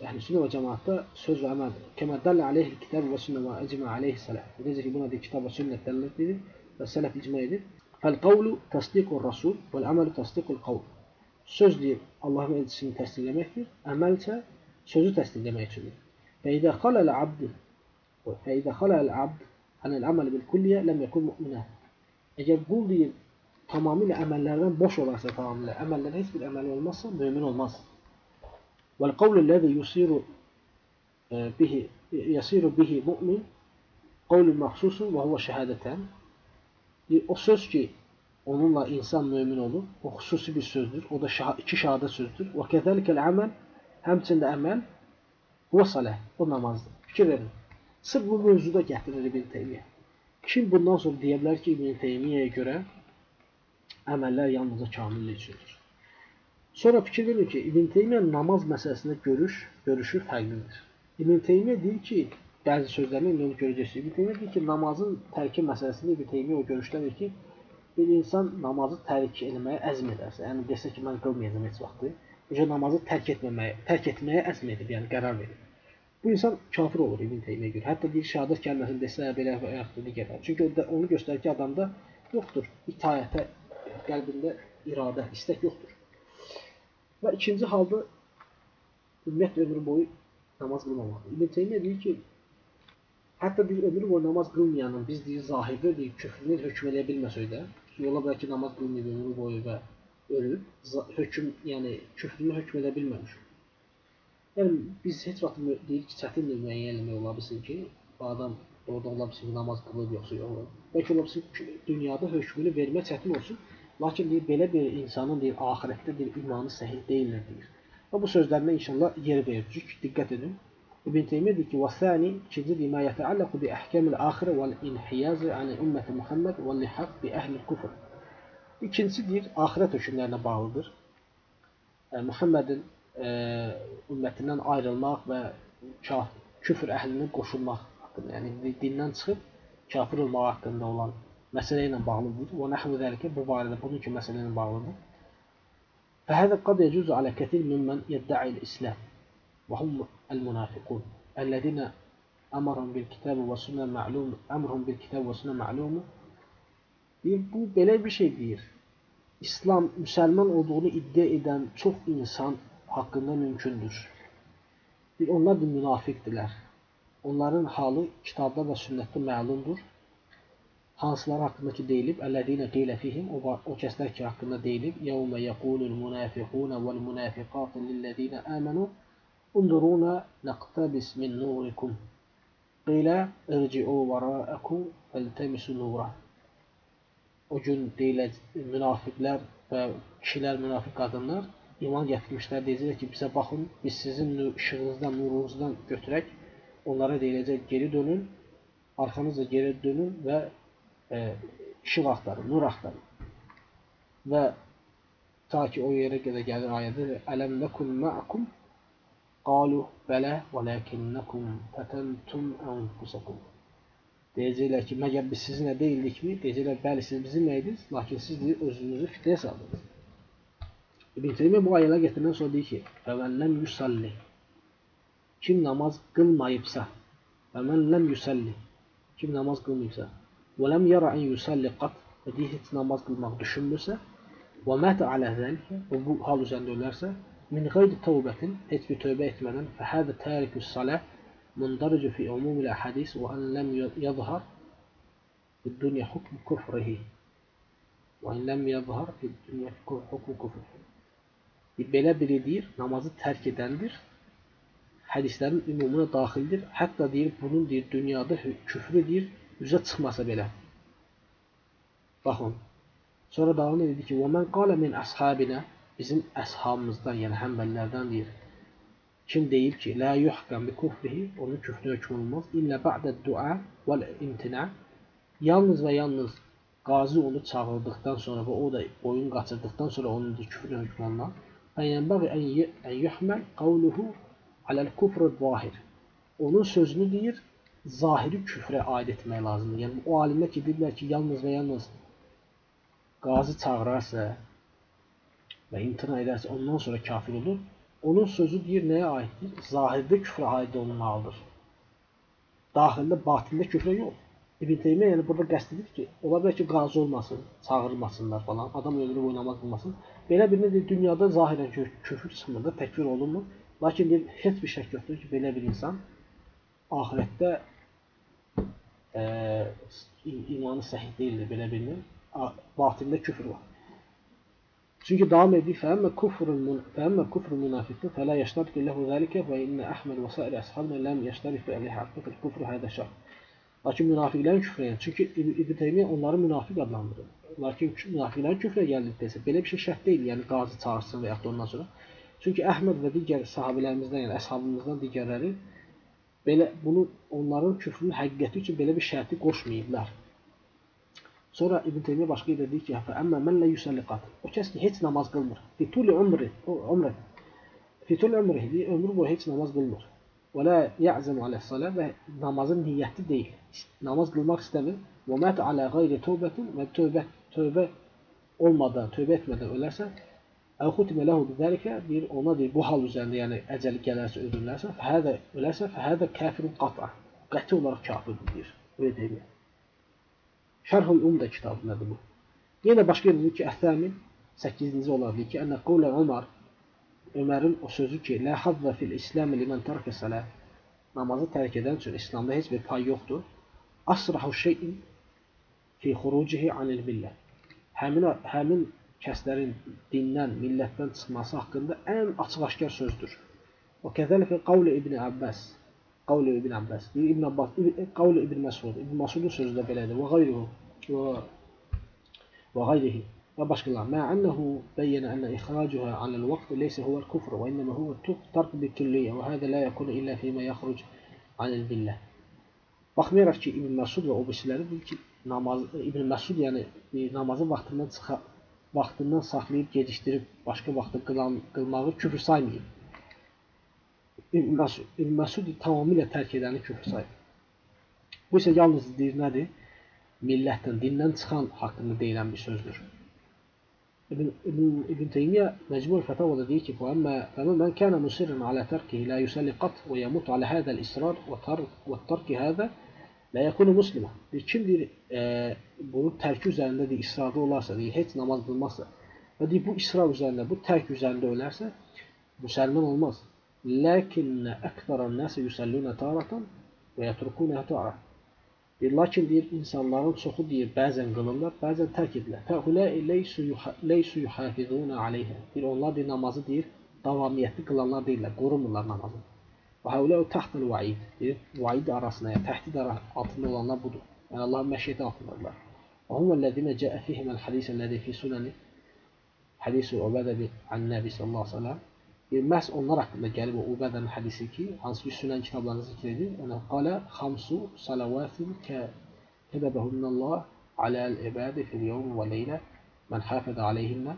S1: يعني سنة وجماعة söz ve ameldir. Kema dalle aleyhil kitab ve sünne ve icma aleyhi selef. Neyse ki buna diye kitap ve sünnet dellet dedi ve selef icma edip. Fel kavlu tasdikul rasul vel amelu tasdikul kavl. Söz deyip Allah'ın elçisini teslimlemektir. Amel ise sözü teslimlemek içindir. Fe idâ halal abdi fe idâ halal abd anel amel bil kulliye lem yekun mu'mina. Eğer bu deyip tamamıyla emellerden boş olarsa tamamıyla emellerden hiçbir emel olmazsa mümin olmaz. Kavlu lezi yusiru bihi yasiru bihi mu'min mahsusun ve huve şehadeten. O söz ki onunla insan mümin olur. O hususi bir sözdür. O da şah iki şehadet sözdür. Ve kezelikel amel həmçində əməl və salah, o namazdır. Fikir verin. Sırf bu mövzuda gətirir İbn Teymiyyə. Kim bundan sonra deyə bilər ki, İbn Teymiyyəyə görə əməllər yalnızca kamillik üçündür. Sonra fikir verin ki, İbn Teymiyyə namaz məsələsində görüş, görüşü fərqlidir. İbn Teymiyyə deyir ki, bəzi sözlərlə indi onu görəcəksiniz. İbn Teymiyyə deyir ki, namazın tərki məsələsində İbn Teymiyyə o görüşdədir ki, bir insan namazı tərk etməyə əzm edərsə, yəni desə ki, mən qılmayacağam heç vaxtı, Necə namazı tərk etməməyə, tərk etməyə əzm edib, yəni qərar verib. Bu insan kafir olur İbn Teymiyyə görə. Hətta deyir şəhadət kəlməsini desə belə və yaxud da digər. Çünki onu göstərir ki, adamda yoxdur itayətə, qəlbində iradə, istək yoxdur. Və ikinci halda ümumiyyətlə ömrü boyu namaz qılmamalıdır. İbn Teymiyyə deyir ki, hətta deyir ömrü boyu namaz qılmayanın biz deyir zahirdə deyir küfrünü hökm edə bilməsək də, yola bəlkə ki namaz qılmayıb ömrü boyu və ölüb, hökm, yəni küfrünü hökm edə bilməmiş. Yəni biz heç vaxt deyirik ki, çətindir müəyyən eləmək ola bilsin ki, bu adam orada ola bilsin ki, namaz qılıb yoxsa yox. Bəlkə ola bilsin ki, dünyada hökmünü vermək çətin olsun. Lakin deyir, belə bir insanın deyir, axirətdə deyir, imanı səhih deyildir deyir. Və bu sözlərinə inşallah yer verəcək. Diqqət edin. İbn Teymiyyə deyir ki, "Və-thani ikinci demə yətəalləqu bi əhkamil axirə vəl-inhiyaz an ümmət Muhammed vəl-lihaq bi əhli küfr." İkincisi deyir, axirət hökmlərinə bağlıdır. E, Muhammedin e, ümmətindən ayrılmaq və kaf, küfr əhlinə qoşulmaq haqqında, yəni dindən çıxıb kafir olmaq haqqında olan məsələ ilə bağlıdır. Və nəhvu zəlikə bu barədə bunun ki məsələ ilə bağlıdır. فهذا قد يجوز على كثير ممن يدعي الإسلام وهم المنافقون الذين أمرهم بالكتاب والسنة معلوم أمرهم بالكتاب والسنة معلوم Deyir, bu belə bir şey deyir. İslam müsəlman olduğunu iddia edən çox insan haqqında mümkündür. Bir, onlar da münafiqdirlər. Onların halı kitabda və sünnətdə məlumdur. Hansılar haqqında ki deyilib, əlləzinə qeylə fihim, o, kəslər ki haqqında deyilib, yəvmə yəqulul münafiqunə vəl münafiqatı lilləzinə əmənu, unduruna nəqtabis min nurikum. Qeylə irci'u vərəəkum fəltəmisu nura o gün deyiləcək münafiqlər və kişilər, münafiq qadınlar iman gətirmişlər, deyəcəklər ki, bizə baxın, biz sizin işığınızdan, nurunuzdan götürək, onlara deyiləcək, geri dönün, arxanızda geri dönün və işıq axtarın, nur axtarın. Və ta ki o yerə qədər gəlir ayədə, ələm nəkum mə'akum qalu bələ və ləkinnəkum fətəntum ənfusakum Deyəcəklər ki, məgər biz sizinlə deyildikmi? Deyəcəklər, bəli, siz bizimləydiniz, lakin siz özünüzü fitnəyə saldınız. İbn Teymiyyə bu ayələr gətirəndən sonra deyir ki, "Fəmən ləm yusalli" Kim namaz qılmayıbsa, "Fəmən ləm yusalli" Kim namaz qılmayıbsa, ولم يرى أن يصلي قط. بديهة نماز المغدشم لسه ومات على ذلك. وبو هالو زندولارسا من غير توبة. هتب توبة إتمنى فهذا تارك الصلاة مندرج في عموم الأحاديث. وأن لم يظهر في الدنيا حكم كفره. وأن لم يظهر في الدنيا حكم كفره. بلا بريدير نماز ترك دندر. حديثlerin imumuna dahildir. Hatta diyor bunun diyor dünyada küfrüdür. üzə çıxmasa belə. Baxın. Sonra davam edir ki, "Və men qala min ashabina" bizim əshabımızdan, yəni həmbəllərdən deyir. Kim deyir ki, "La yuhkam bi kufrihi", onun küfrü hökm olmaz, illə ba'da dua və imtina. Yalnız və yalnız qazi onu çağırdıqdan sonra və o da oyun qaçırdıqdan sonra onun da küfrü hökm olunan. Fəyənbəği ən yuhmal qavluhu aləl kufr zahir. Onun sözünü deyir, zahiri küfrə aid etmək lazımdır. Yəni o alimlər ki, deyirlər ki, yalnız və yalnız qazi çağırarsa və imtina edərsə ondan sonra kafir olur. onun sözü deyir nəyə aiddir? Zahirdə küfrə aid olmalıdır. Daxildə, batində küfrə yox. İbn Teymiyyə yəni burada qəsd edir ki, ola bilər ki, qazi olmasın, çağırılmasınlar falan, adam ömrü oynamaq olmasın. Belə bir nedir, dünyada zahirən küfür çıxmır da, təkfir olunmur. Lakin deyir, heç bir şək yoxdur ki, belə bir insan ahirətdə e, imanı səhih deyildir, belə bilinir. Batində küfür var. Çünki davam edir, fəəmmə kufrun fəəmmə kufrun münafiqin fələ yəştariku lehu zəlikə və innə Əhməd və sair əshabına ləm yəştariku əleyhi haqqı kufru hədə şər. Lakin münafiqlərin küfrəyən, çünki İbn Teymiyyə onları münafiq adlandırır. Lakin münafiqlərin küfrə gəldikdə desə, belə bir şey şərt deyil, yəni qazi çağırsın və ya da ondan sonra. Çünki Əhməd və digər sahabilərimizdən, yəni əshabımızdan digərləri belə bunu onların küfrünün həqiqəti üçün belə bir şərti qoşmayıblar. Sonra İbn Teymiyyə başqa yerdə deyir ki, "Əmmə mən la yusalli qat." O kəs ki, heç namaz qılmır. Fitul umri, o umrə. Fitul umri, deyir, ömrü boyu heç namaz qılmır. Və la ya'zam alə salat və namazın niyyəti deyil. Namaz qılmaq istəmir. Və mət alə qeyri tövbətin və tövbə tövbə olmadan, tövbə etmədən ölərsə, əv xutimə ləhu bizəlikə deyir, ona deyir, bu hal üzərində, yəni əcəli gələrsə, öldürülərsə, fəhədə ölərsə, fəhədə kafirun qat'a. Qəti olaraq kafirdir deyir. Öyle deyir. Şərhul Umda kitabındadır bu. Yenə başqa yerdə ki, Əhsəmin 8-ci olardı ki, ənə qavlə Umar Ömərin o sözü ki, lə hazzə fil İslam limən tərkə sələ namazı tərk edən üçün İslamda heç bir pay yoxdur. Asrahu şeyin fi xurucihi anil millə. Həmin, həmin kəslərin dindən, millətdən çıxması haqqında ən açıq-aşkar sözdür. Və kəzəlikə qavlə İbn Abbas Qavli İbn Abbas, İbn Abbas, Qavli İbn Məsud, İbn Məsudun sözü də belədir. Və qeyruhu və qeyrihi və başqalar. Mə ənəhu bəyyənə ənə ixracuha anil vaxt leysə huvəl kufr və innəmə huvə tark bi külliyyə və hədə la yakunu illə fīmə yaxruc anil billə. Baxmayaraq ki, İbn Məsud və o birisiləri deyir ki, namaz, İbn Məsud yəni e, namazı vaxtından çıxa, vaxtından saxlayıb gecikdirib başqa vaxtda qılan, qılmağı küfür saymayıb. İbn Məsud, tamamilə tərk edəni küfr sayır. Bu isə yalnız deyir nədir? Millətdən, dindən çıxan haqqında deyilən bir sözdür. İbn, İbn, İbn Teymiyyə Məcmul Fətavada deyir ki, "Fəmmə fəmən mən kana musirran ala tərkihi la yusalli qat və yamut ala hada al-israr və yakunu muslima." Bir kim deyir, e, bunu tərki üzərində deyir, israrda olarsa, deyir, heç namaz qılmazsa və deyir, bu israr üzərində, bu tərk üzərində ölərsə, müsəlman olmaz. Lakin əksəran nəsə yüsəllunə taratan və yətrukuna tara. Deyir, lakin deyir, insanların çoxu deyir, bəzən qılırlar, bəzən tərk edirlər. Fəulə leysu yuhafizuna aleyhə. Deyir, onlar deyir, namazı deyir, davamiyyətli qılanlar deyirlər, qorumurlar namazı. Və həulə taxtıl vaid. Vaid arasına, yəni təhdid altında olanlar budur. Yəni Allahın məşiyyəti altındadırlar. Və humellezine cəə fihimel hadisə fi sunani hadisu Ubədə an Nəbi sallallahu əleyhi və səlləm E, məhz onlar haqqında gəlib o Ubədənin hədisi ki, hansı ki sünən kitablarında zikr edir. Yəni, qalə xamsu salavatin kə kədəbəhünnəllah aləl ibədi fil yevm və leylə mən hafədə aleyhinnə.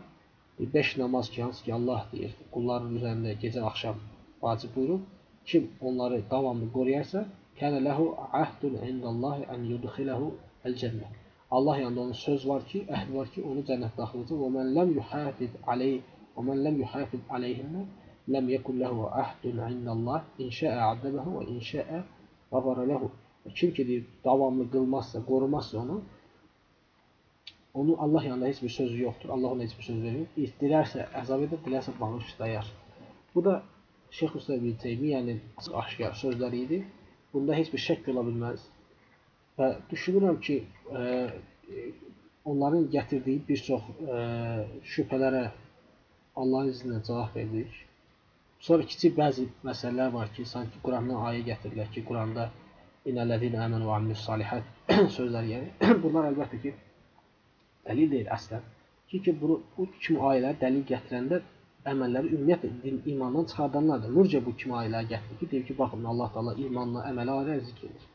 S1: E, beş namaz ki, hansı ki Allah deyir, qulların üzərində gecə axşam vacib buyurub, kim onları davamlı qoruyarsa, kənə ləhu əhdun indallahi ən yudxiləhu əl-cənnə. Allah yanında onun söz var ki, əhd var ki, onu cənnət daxil edəcək. Və mən ləm yuhafiz aleyh, və mən ləm yuhafiz aleyhinnə, ləm yekun ləhu əhdun indallah, inşəə əddəbəhu və inşəə qavara ləhu. E, kim ki, deyir, davamlı qılmazsa, qorumazsa onu, onun Allah yanında heç bir sözü yoxdur. Allah ona heç bir söz vermir. İstəyirərsə əzab edir, dilərsə bağışlayar. Bu da Şeyx Hüseyin bin Teymiyyənin aşkar sözləri idi. Bunda heç bir şək ola bilməz. Və düşünürəm ki, e, onların gətirdiyi bir çox e, şübhələrə Allahın izni ilə cavab verdik. Sonra kiçik bəzi məsələlər var ki, sanki Qurandan ayə gətirilir ki, Quranda İnnellezine amenu və amilus salihat sözləri yəni. Bunlar əlbəttə ki, dəlil deyil əslən. Çünki bunu, bu kimi ayələr dəlil gətirəndə əməlləri ümumiyyətlə din, imandan çıxardanlardır. Nurca bu kimi ayələr gətirir ki, deyir ki, baxın Allah Taala imanla əmələ ayrı zikr edir.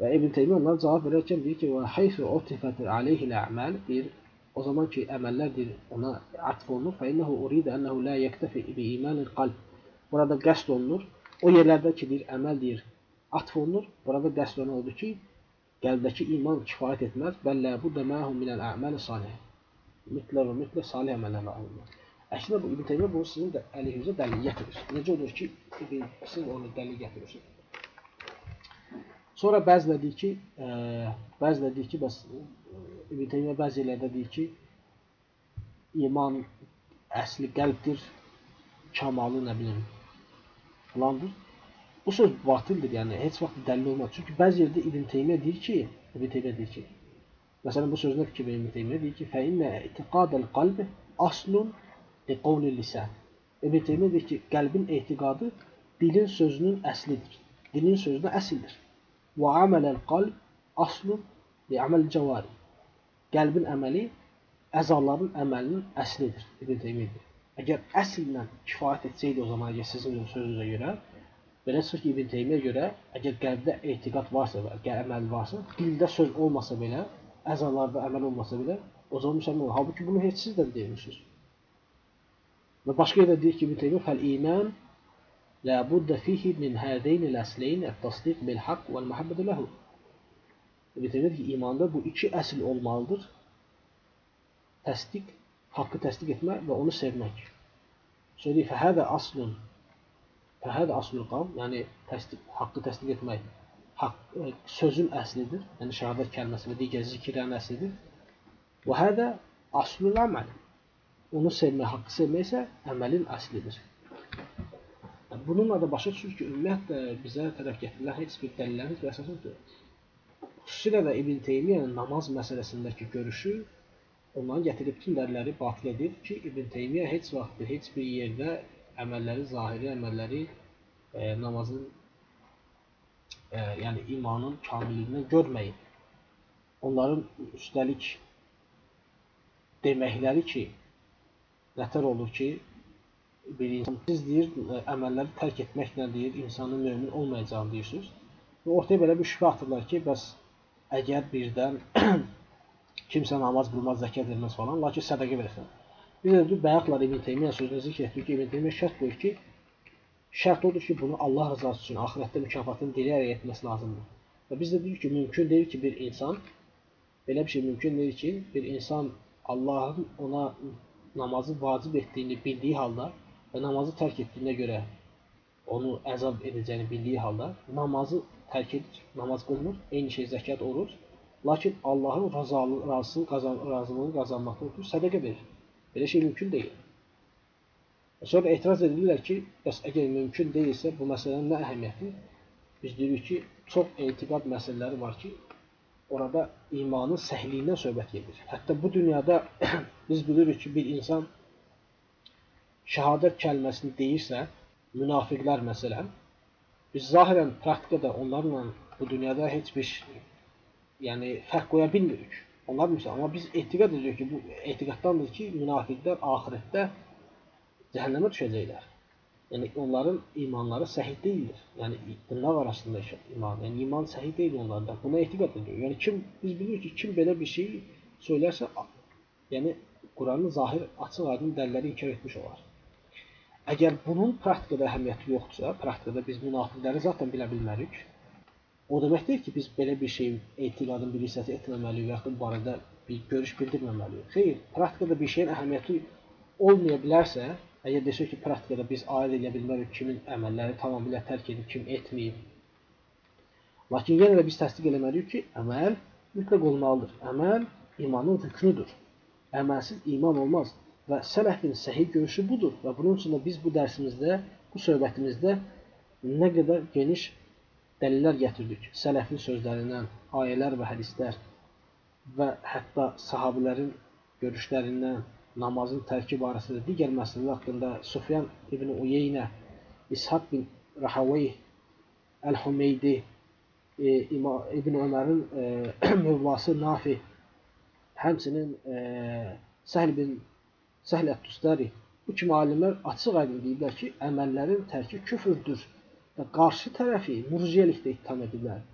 S1: Və İbn Teymiyyə onlara cavab verərkən deyir ki, "Və haysu utifat alayhi al-a'mal" deyir, o zaman ki əməllər ona atf olunur. Fəinəhu uridə ənəhu la yektefi bi imanil qalb. Burada qəsd olunur. O yerlərdə ki deyir əməl deyir atf olunur. Burada qəsd olunan odur ki qəlbdəki iman kifayət etməz. Bəllə bu da məhum minəl əməl salih. Mütləq və mütləq salih əməllərlə alınır. Əksinə bu İbn Teymiyyə bunu sizin də əleyhinizə dəlil gətirir. Necə olur ki, İbn siz onu dəlil gətirirsiniz. Sonra bəziləri deyir ki, ə, e, bəziləri deyir ki, bəs e, İbn Teymiyyə bəzi yerlərdə deyir ki, iman əsli qəlbdir, kamalı nə bilim filandır. Bu söz batildir, yəni heç vaxt dəlil olmaz. Çünki bəzi yerdə İbn Teymiyyə deyir ki, İbn Teymiyyə deyir ki, məsələn bu sözünə fikir verin İbn Teymiyyə deyir ki, fəinnə etiqadəl qalb aslun li qavli lisan. İbn Teymiyyə deyir ki, qəlbin etiqadı dilin sözünün əslidir. Dilin sözünə əsildir. Və amələl qalb aslun li əməl cəvari. Qəlbin əməli əzaların əməlinin əslidir. İbn Teymiyyə. Əgər əsllə kifayət etsəydi o zaman əgər sizin sözünüzə görə, belə çıxır ki, İbn Teymiyyə görə əgər qəlbdə etiqad varsa və əməl varsa, dildə söz olmasa belə, əzalarda əməl olmasa belə, o zaman müsəlman olur. Halbuki bunu heç siz də deyirsiniz. Və başqa yerdə deyir ki, İbn Teymiyyə fəl-iman la budda fihi min hadayn al-aslayn at-tasdiq bil-haqq vel-muhabbatu lahu. İbn Teymiyyə ki, imanda bu iki əsl olmalıdır. Təsdiq, haqqı təsdiq etmək və onu sevmək. Söyləyir, fəhədə aslun. Fəhədə aslul qavm, yəni təsdiq, haqqı təsdiq etmək. Haqq, sözün əslidir, yəni şəhadət kəlməsi və digər zikirlərin əslidir. Və hədə aslul əməl. Onu sevmək, haqqı sevmək isə əməlin əslidir. Bununla da başa düşür ki, ümumiyyətlə bizə tərəf gətirilən heç bir dəlillərimiz və əsas yoxdur. Xüsusilə də İbn Teymiyyənin namaz məsələsindəki görüşü onların gətirib bütün dəlilləri batil edir ki, İbn Teymiyyə heç vaxt heç bir yerdə əməlləri, zahiri əməlləri e, namazın e, yəni imanın kamilliyindən görməyin. Onların üstəlik deməkləri ki, nətər olur ki, bir insan siz deyir, əməlləri tərk etməklə deyir, insanın mömin olmayacağını deyirsiniz. Və ortaya belə bir şübhə atırlar ki, bəs əgər birdən kimsə namaz qılmaz, zəkat verməz falan, lakin sədaqə versin. Biz də bayaqlar İbn Teymiyyə sözünü zikr etdik ki, İbn Teymiyyə şərt qoyur ki, şərt odur ki, bunu Allah rızası üçün axirətdə mükafatını diləyərək etməsi lazımdır. Və biz də deyirik ki, mümkün deyil ki, bir insan belə bir şey mümkün deyil ki, bir insan Allahın ona namazı vacib etdiyini bildiyi halda və namazı tərk etdiyinə görə onu əzab edəcəyini bildiyi halda namazı tərk edir, namaz qılmır, eyni şey zəkat oruc, lakin Allahın razılığını, razısını qazan, razılığını qazanmaqda üçün sədaqə verir. Belə şey mümkün deyil. Sonra etiraz edirlər ki, bəs əgər mümkün deyilsə bu məsələnin nə əhəmiyyəti? Biz deyirik ki, çox etiqad məsələləri var ki, orada imanın səhliyindən söhbət gedir. Hətta bu dünyada biz bilirik ki, bir insan şəhadət kəlməsini deyirsə, münafiqlər məsələn, biz zahirən praktikada onlarla bu dünyada heç bir yəni fərq qoya bilmirik. Onlar məsələn, amma biz etiqad edirik ki, bu etiqaddandır ki, münafiqlər axirətdə cəhənnəmə düşəcəklər. Yəni onların imanları səhih deyildir. Yəni dırnaq arasında iman. Yəni iman səhih deyil onlarda. Buna etiqad edirik. Yəni kim biz bilirik ki, kim belə bir şey söylərsə, yəni Quranın zahir açıq-aydın dəlilləri inkar etmiş olar. Əgər bunun praktikada əhəmiyyəti yoxdursa, praktikada biz münafiqləri zaten bilə bilmərik. O demək deyil ki, biz belə bir şeyin etiqadın bir hissəsi etməməliyik və yaxud bu barədə bir görüş bildirməməliyik. Xeyr, praktikada bir şeyin əhəmiyyəti olmaya bilərsə, əgər desək ki, praktikada biz ayırd edə bilmərik kimin əməlləri tamamilə tərk edib, kim etməyib. Lakin yenə də biz təsdiq eləməliyik ki, əməl mütləq olmalıdır. Əməl imanın rüknüdür. Əməlsiz iman olmaz. Və sələfin səhih görüşü budur. Və bunun üçün də biz bu dərsimizdə, bu söhbətimizdə nə qədər geniş dəlillər gətirdik. Sələfin sözlərindən, ayələr və hədislər və hətta sahabilərin görüşlərindən, namazın tərki barəsində digər məsələlər haqqında Sufyan ibn Uyeynə, İshaq bin Rahaweyh, Əl-Humeydi, e, İbn Ömərin e, mövlası Nafi, həmçinin e, Səhl bin Səhl Ət-Tustari bu kimi alimlər açıq-aydın deyiblər ki, əməllərin tərki küfrdür və qarşı tərəfi murciəlikdə ittiham ediblər.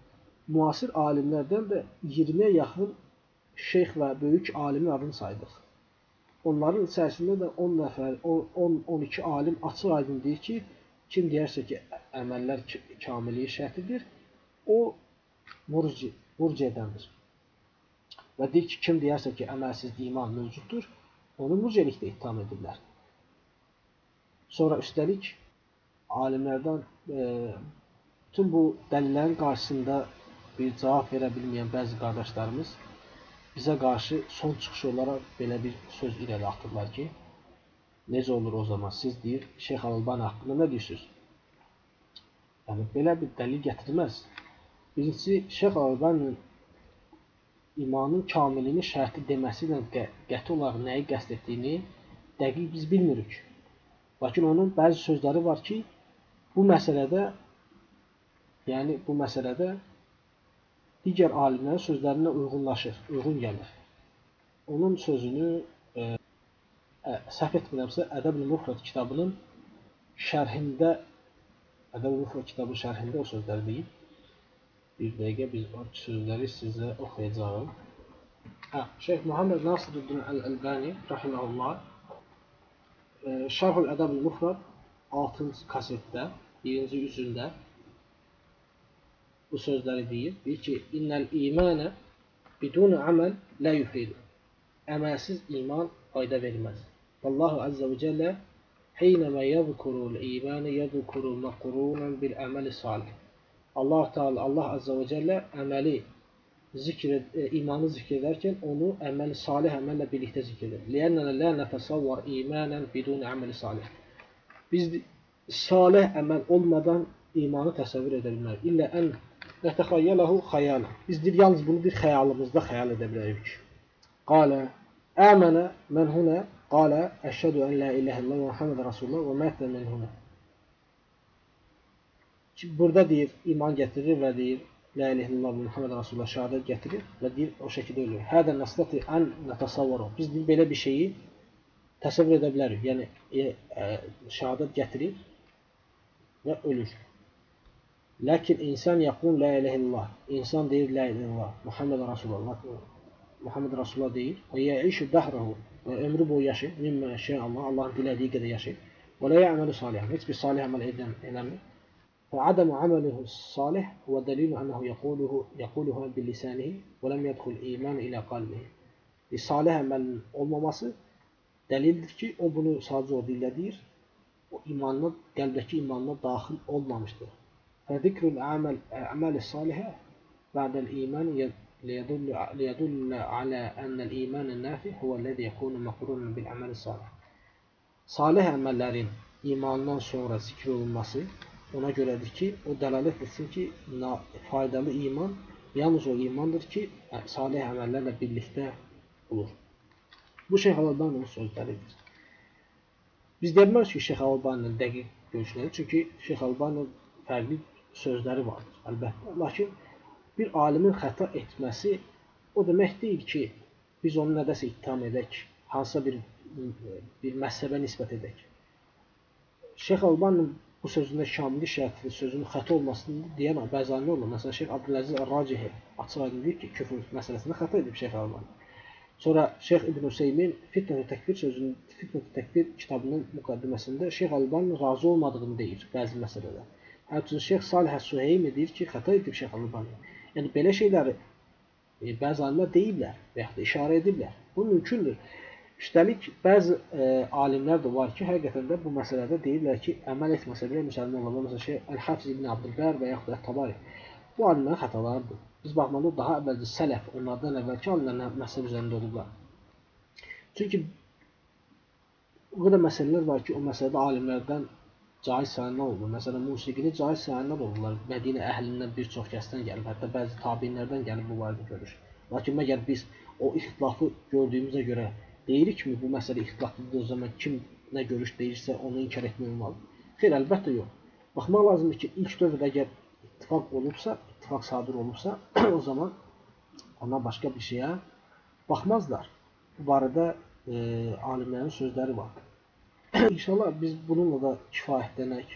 S1: Müasir alimlərdən də 20-yə yaxın şeyx və böyük alimin adını saydıq. Onların içərisində də 10 nəfər, 10-12 alim açıq-aydın deyir ki, kim deyərsə ki, əməllər kamilliyi şərtidir, o murci, murciədəndir. Və deyir ki, kim deyərsə ki, əməlsiz iman mövcuddur, onu murciəlikdə ittiham edirlər. Sonra üstəlik alimlərdən e, bütün bu dəlillərin qarşısında bir cavab verə bilməyən bəzi qardaşlarımız bizə qarşı son çıxış olaraq belə bir söz irəli atırlar ki, necə olur o zaman? Siz deyir, Şeyx Albani haqqında nə deyirsiniz? Yəni, belə bir dəlil gətirməz. Birincisi, Şeyx Albaninin imanın kamilini şərti deməsi ilə qə qəti olaraq nəyi qəsd etdiyini dəqiq biz bilmirik. Lakin onun bəzi sözləri var ki, bu məsələdə yəni bu məsələdə digər alimlərin sözlərinə uyğunlaşır, uyğun gəlir. Onun sözünü e, səhv etmirəmsə Ədəb-ül Mufrad kitabının şərhində Ədəb-ül Mufrad kitabının şərhində o sözləri deyib. Bir dəqiqə biz o sözləri sizə oxuyacağım. Hə, Şeyx Muhammed Nasiruddin Əl-Əlbani rahimehullah Şərhül Ədəb-ül Mufrad 6-cı kasetdə, 1-ci üzündə bu sözləri deyir. Deyir ki, innəl imanə bidun əməl lə yufidu. Əməlsiz iman fayda verməz. Allahu Azza və Cəllə yəzkurul imanı yəzkuru məqrunan bil əməli salih. Allah Teala Allah Azza və Cəllə əməli zikr e, imanı zikr edərkən onu əməl salih əməllə birlikdə zikr edir. Li'annana la nətasavvar imanan bidun əməli salih. Biz salih əməl olmadan imanı təsəvvür edə bilmərik. İllə ən nətəxayyələhu xəyala. Biz deyir, yalnız bunu bir xəyalımızda xəyal edə bilərik. Qalə əmənə mən hunə qalə əşhədu ən la iləhə və Muhammed Rasulullah və mətə mən hunə. Burada deyir, iman gətirir və deyir, La ilahe illallah Muhammed Rasulullah şəhadət gətirir və deyir, o şəkildə ölür. Hədə nəslati ən nətasavvuru. Biz deyir, belə bir şeyi təsəvvür edə bilərik. Yəni, e, e, şəhadət gətirir və ölür. Lakin insan yaqul la ilahe illallah. İnsan deyir la ilahe illallah. Muhammed Rasulullah. Muhammed Rasulullah deyir. Və yəişu dəhrahu. Və ömrü boyu yaşayır. Mimmə şey Allah. Allahın dilədiyi qədər yaşayır. Və la yəməlu salih. Heç bir salih əməl edəmir. فعدم عمله الصالح هو دليل أنه يقوله يقولها بلسانه ولم يدخل iman ilə qalbihi. E, salih əməlin olmaması dəlildir ki, o bunu sadəcə o dillə deyir, o imanına, qəlbdəki imanına daxil olmamışdır. فذكر الأعمال أعمال الصالحة بعد الإيمان ليدل ليدل على أن الإيمان النافع هو الذي يكون مقرونا بالأعمال الصالحة. Salih əməllərin imandan sonra zikr olunması ona görədir ki, o dəlalət etsin ki, faydalı iman yalnız o imandır ki, salih əməllərlə birlikdə olur. Bu Şeyx Al-Albaninin sözləridir. Biz demərik ki, Şeyx Al-Albaninin dəqiq görüşləri, çünki Şeyx Al-Albaninin fərqli sözləri vardır, əlbəttə. Lakin bir alimin xəta etməsi o demək deyil ki, biz onu nədəsə ittiham edək, hansısa bir, bir məhzəbə nisbət edək. Şeyx Al-Albaninin bu sözündə şamili şərtli sözünün xəta olmasını deyən olur. Məsələn, Şeyx Abdüləziz Ər-Racihi açıq aydın deyir ki, küfür məsələsində xəta edib Şeyx Albani. Sonra Şeyx İbn Hüseymin Fitnə-i Təkfir sözünün Fitnə-i Təkfir kitabının müqəddiməsində Şeyx Albani razı olmadığını deyir bəzi məsələdə. Həmçinin Şeyx Salih Əs-Süheymi deyir ki, xəta edib Şeyx Albani. Yəni belə şeyləri e, bəzi alimlər deyiblər və ya da işarə ediblər. Bu mümkündür. Üstəlik, bəzi e, alimlər də var ki, həqiqətən də bu məsələdə deyirlər ki, əməl etməsə belə müsəlman olamaz. Məsələn, şey, Əl-Hafiz ibn Abdülbər və yaxud da Tabari. Bu alimlərin xətalarıdır. Biz baxmalı daha əvvəlcə sələf, onlardan əvvəlki alimlərlə məsələ üzərində olublar. Çünki o qədər məsələlər var ki, o məsələdə alimlərdən caiz sayılan oldu. Məsələn, musiqini caiz sayılan oldular. Mədinə əhlindən bir çox kəsdən gəlib, hətta bəzi tabinlərdən gəlib bu barədə görür. Lakin məgər biz o ixtilafı gördüyümüzə görə deyirik mi bu məsələ ixtilaflıdır, o zaman kim nə görüş deyirsə onu inkar etmək olmalı. Xeyr, əlbəttə yox. Baxmaq lazımdır ki, ilk dövrdə əgər ittifaq olubsa, ittifaq sadir olubsa, o zaman ona başqa bir şeyə baxmazlar. Bu barədə e, alimlərin sözləri var. İnşallah biz bununla da kifayətlənək.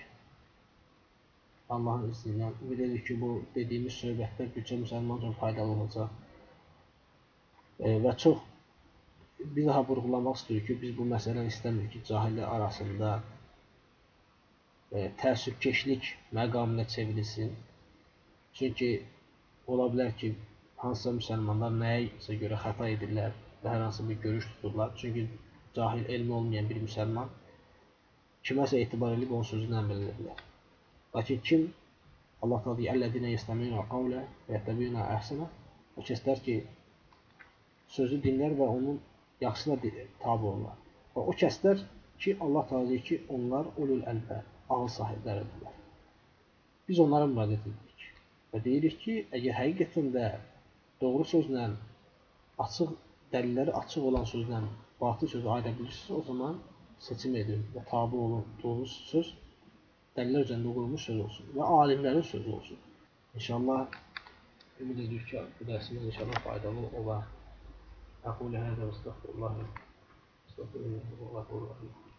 S1: Allahın izni ilə ümid edirik ki, bu dediyimiz söhbətlər bircə müsəlman üçün faydalı olacaq. E, və çox bir daha vurğulamaq istəyirik ki, biz bu məsələni istəmirik ki, cahillər arasında e, təəssübkeşlik məqamına çevrilsin. Çünki ola bilər ki, hansısa müsəlmanlar nəyisə görə xəta edirlər və hər hansı bir görüş tuturlar. Çünki cahil, elmi olmayan bir müsəlman kiməsə etibar edib onun sözündən əməl edilər. Lakin kim Allah təala deyir: "Əlləzina yestəmi'una qawlə və yəttəbi'una əhsənə" O kəslər ki, sözü dinlər və onun yaxşısına tabe olurlar. Və o kəslər ki, Allah təala deyir ki, onlar ulul əlbə, ağıl sahibləridirlər. Biz onlara müraciət edirik və deyirik ki, əgər həqiqətən də doğru sözlə, açıq dəlilləri açıq olan sözlə batıl sözü ayıra bilirsiniz, o zaman seçim edin və tabi olunduğunuz söz dəlillər üzərində qurulmuş söz olsun və alimlərin sözü olsun. İnşallah ümid edirik ki, bu dərsimiz inşallah faydalı olar. Əqul hədə və estəğfirullah. Estəğfirullah.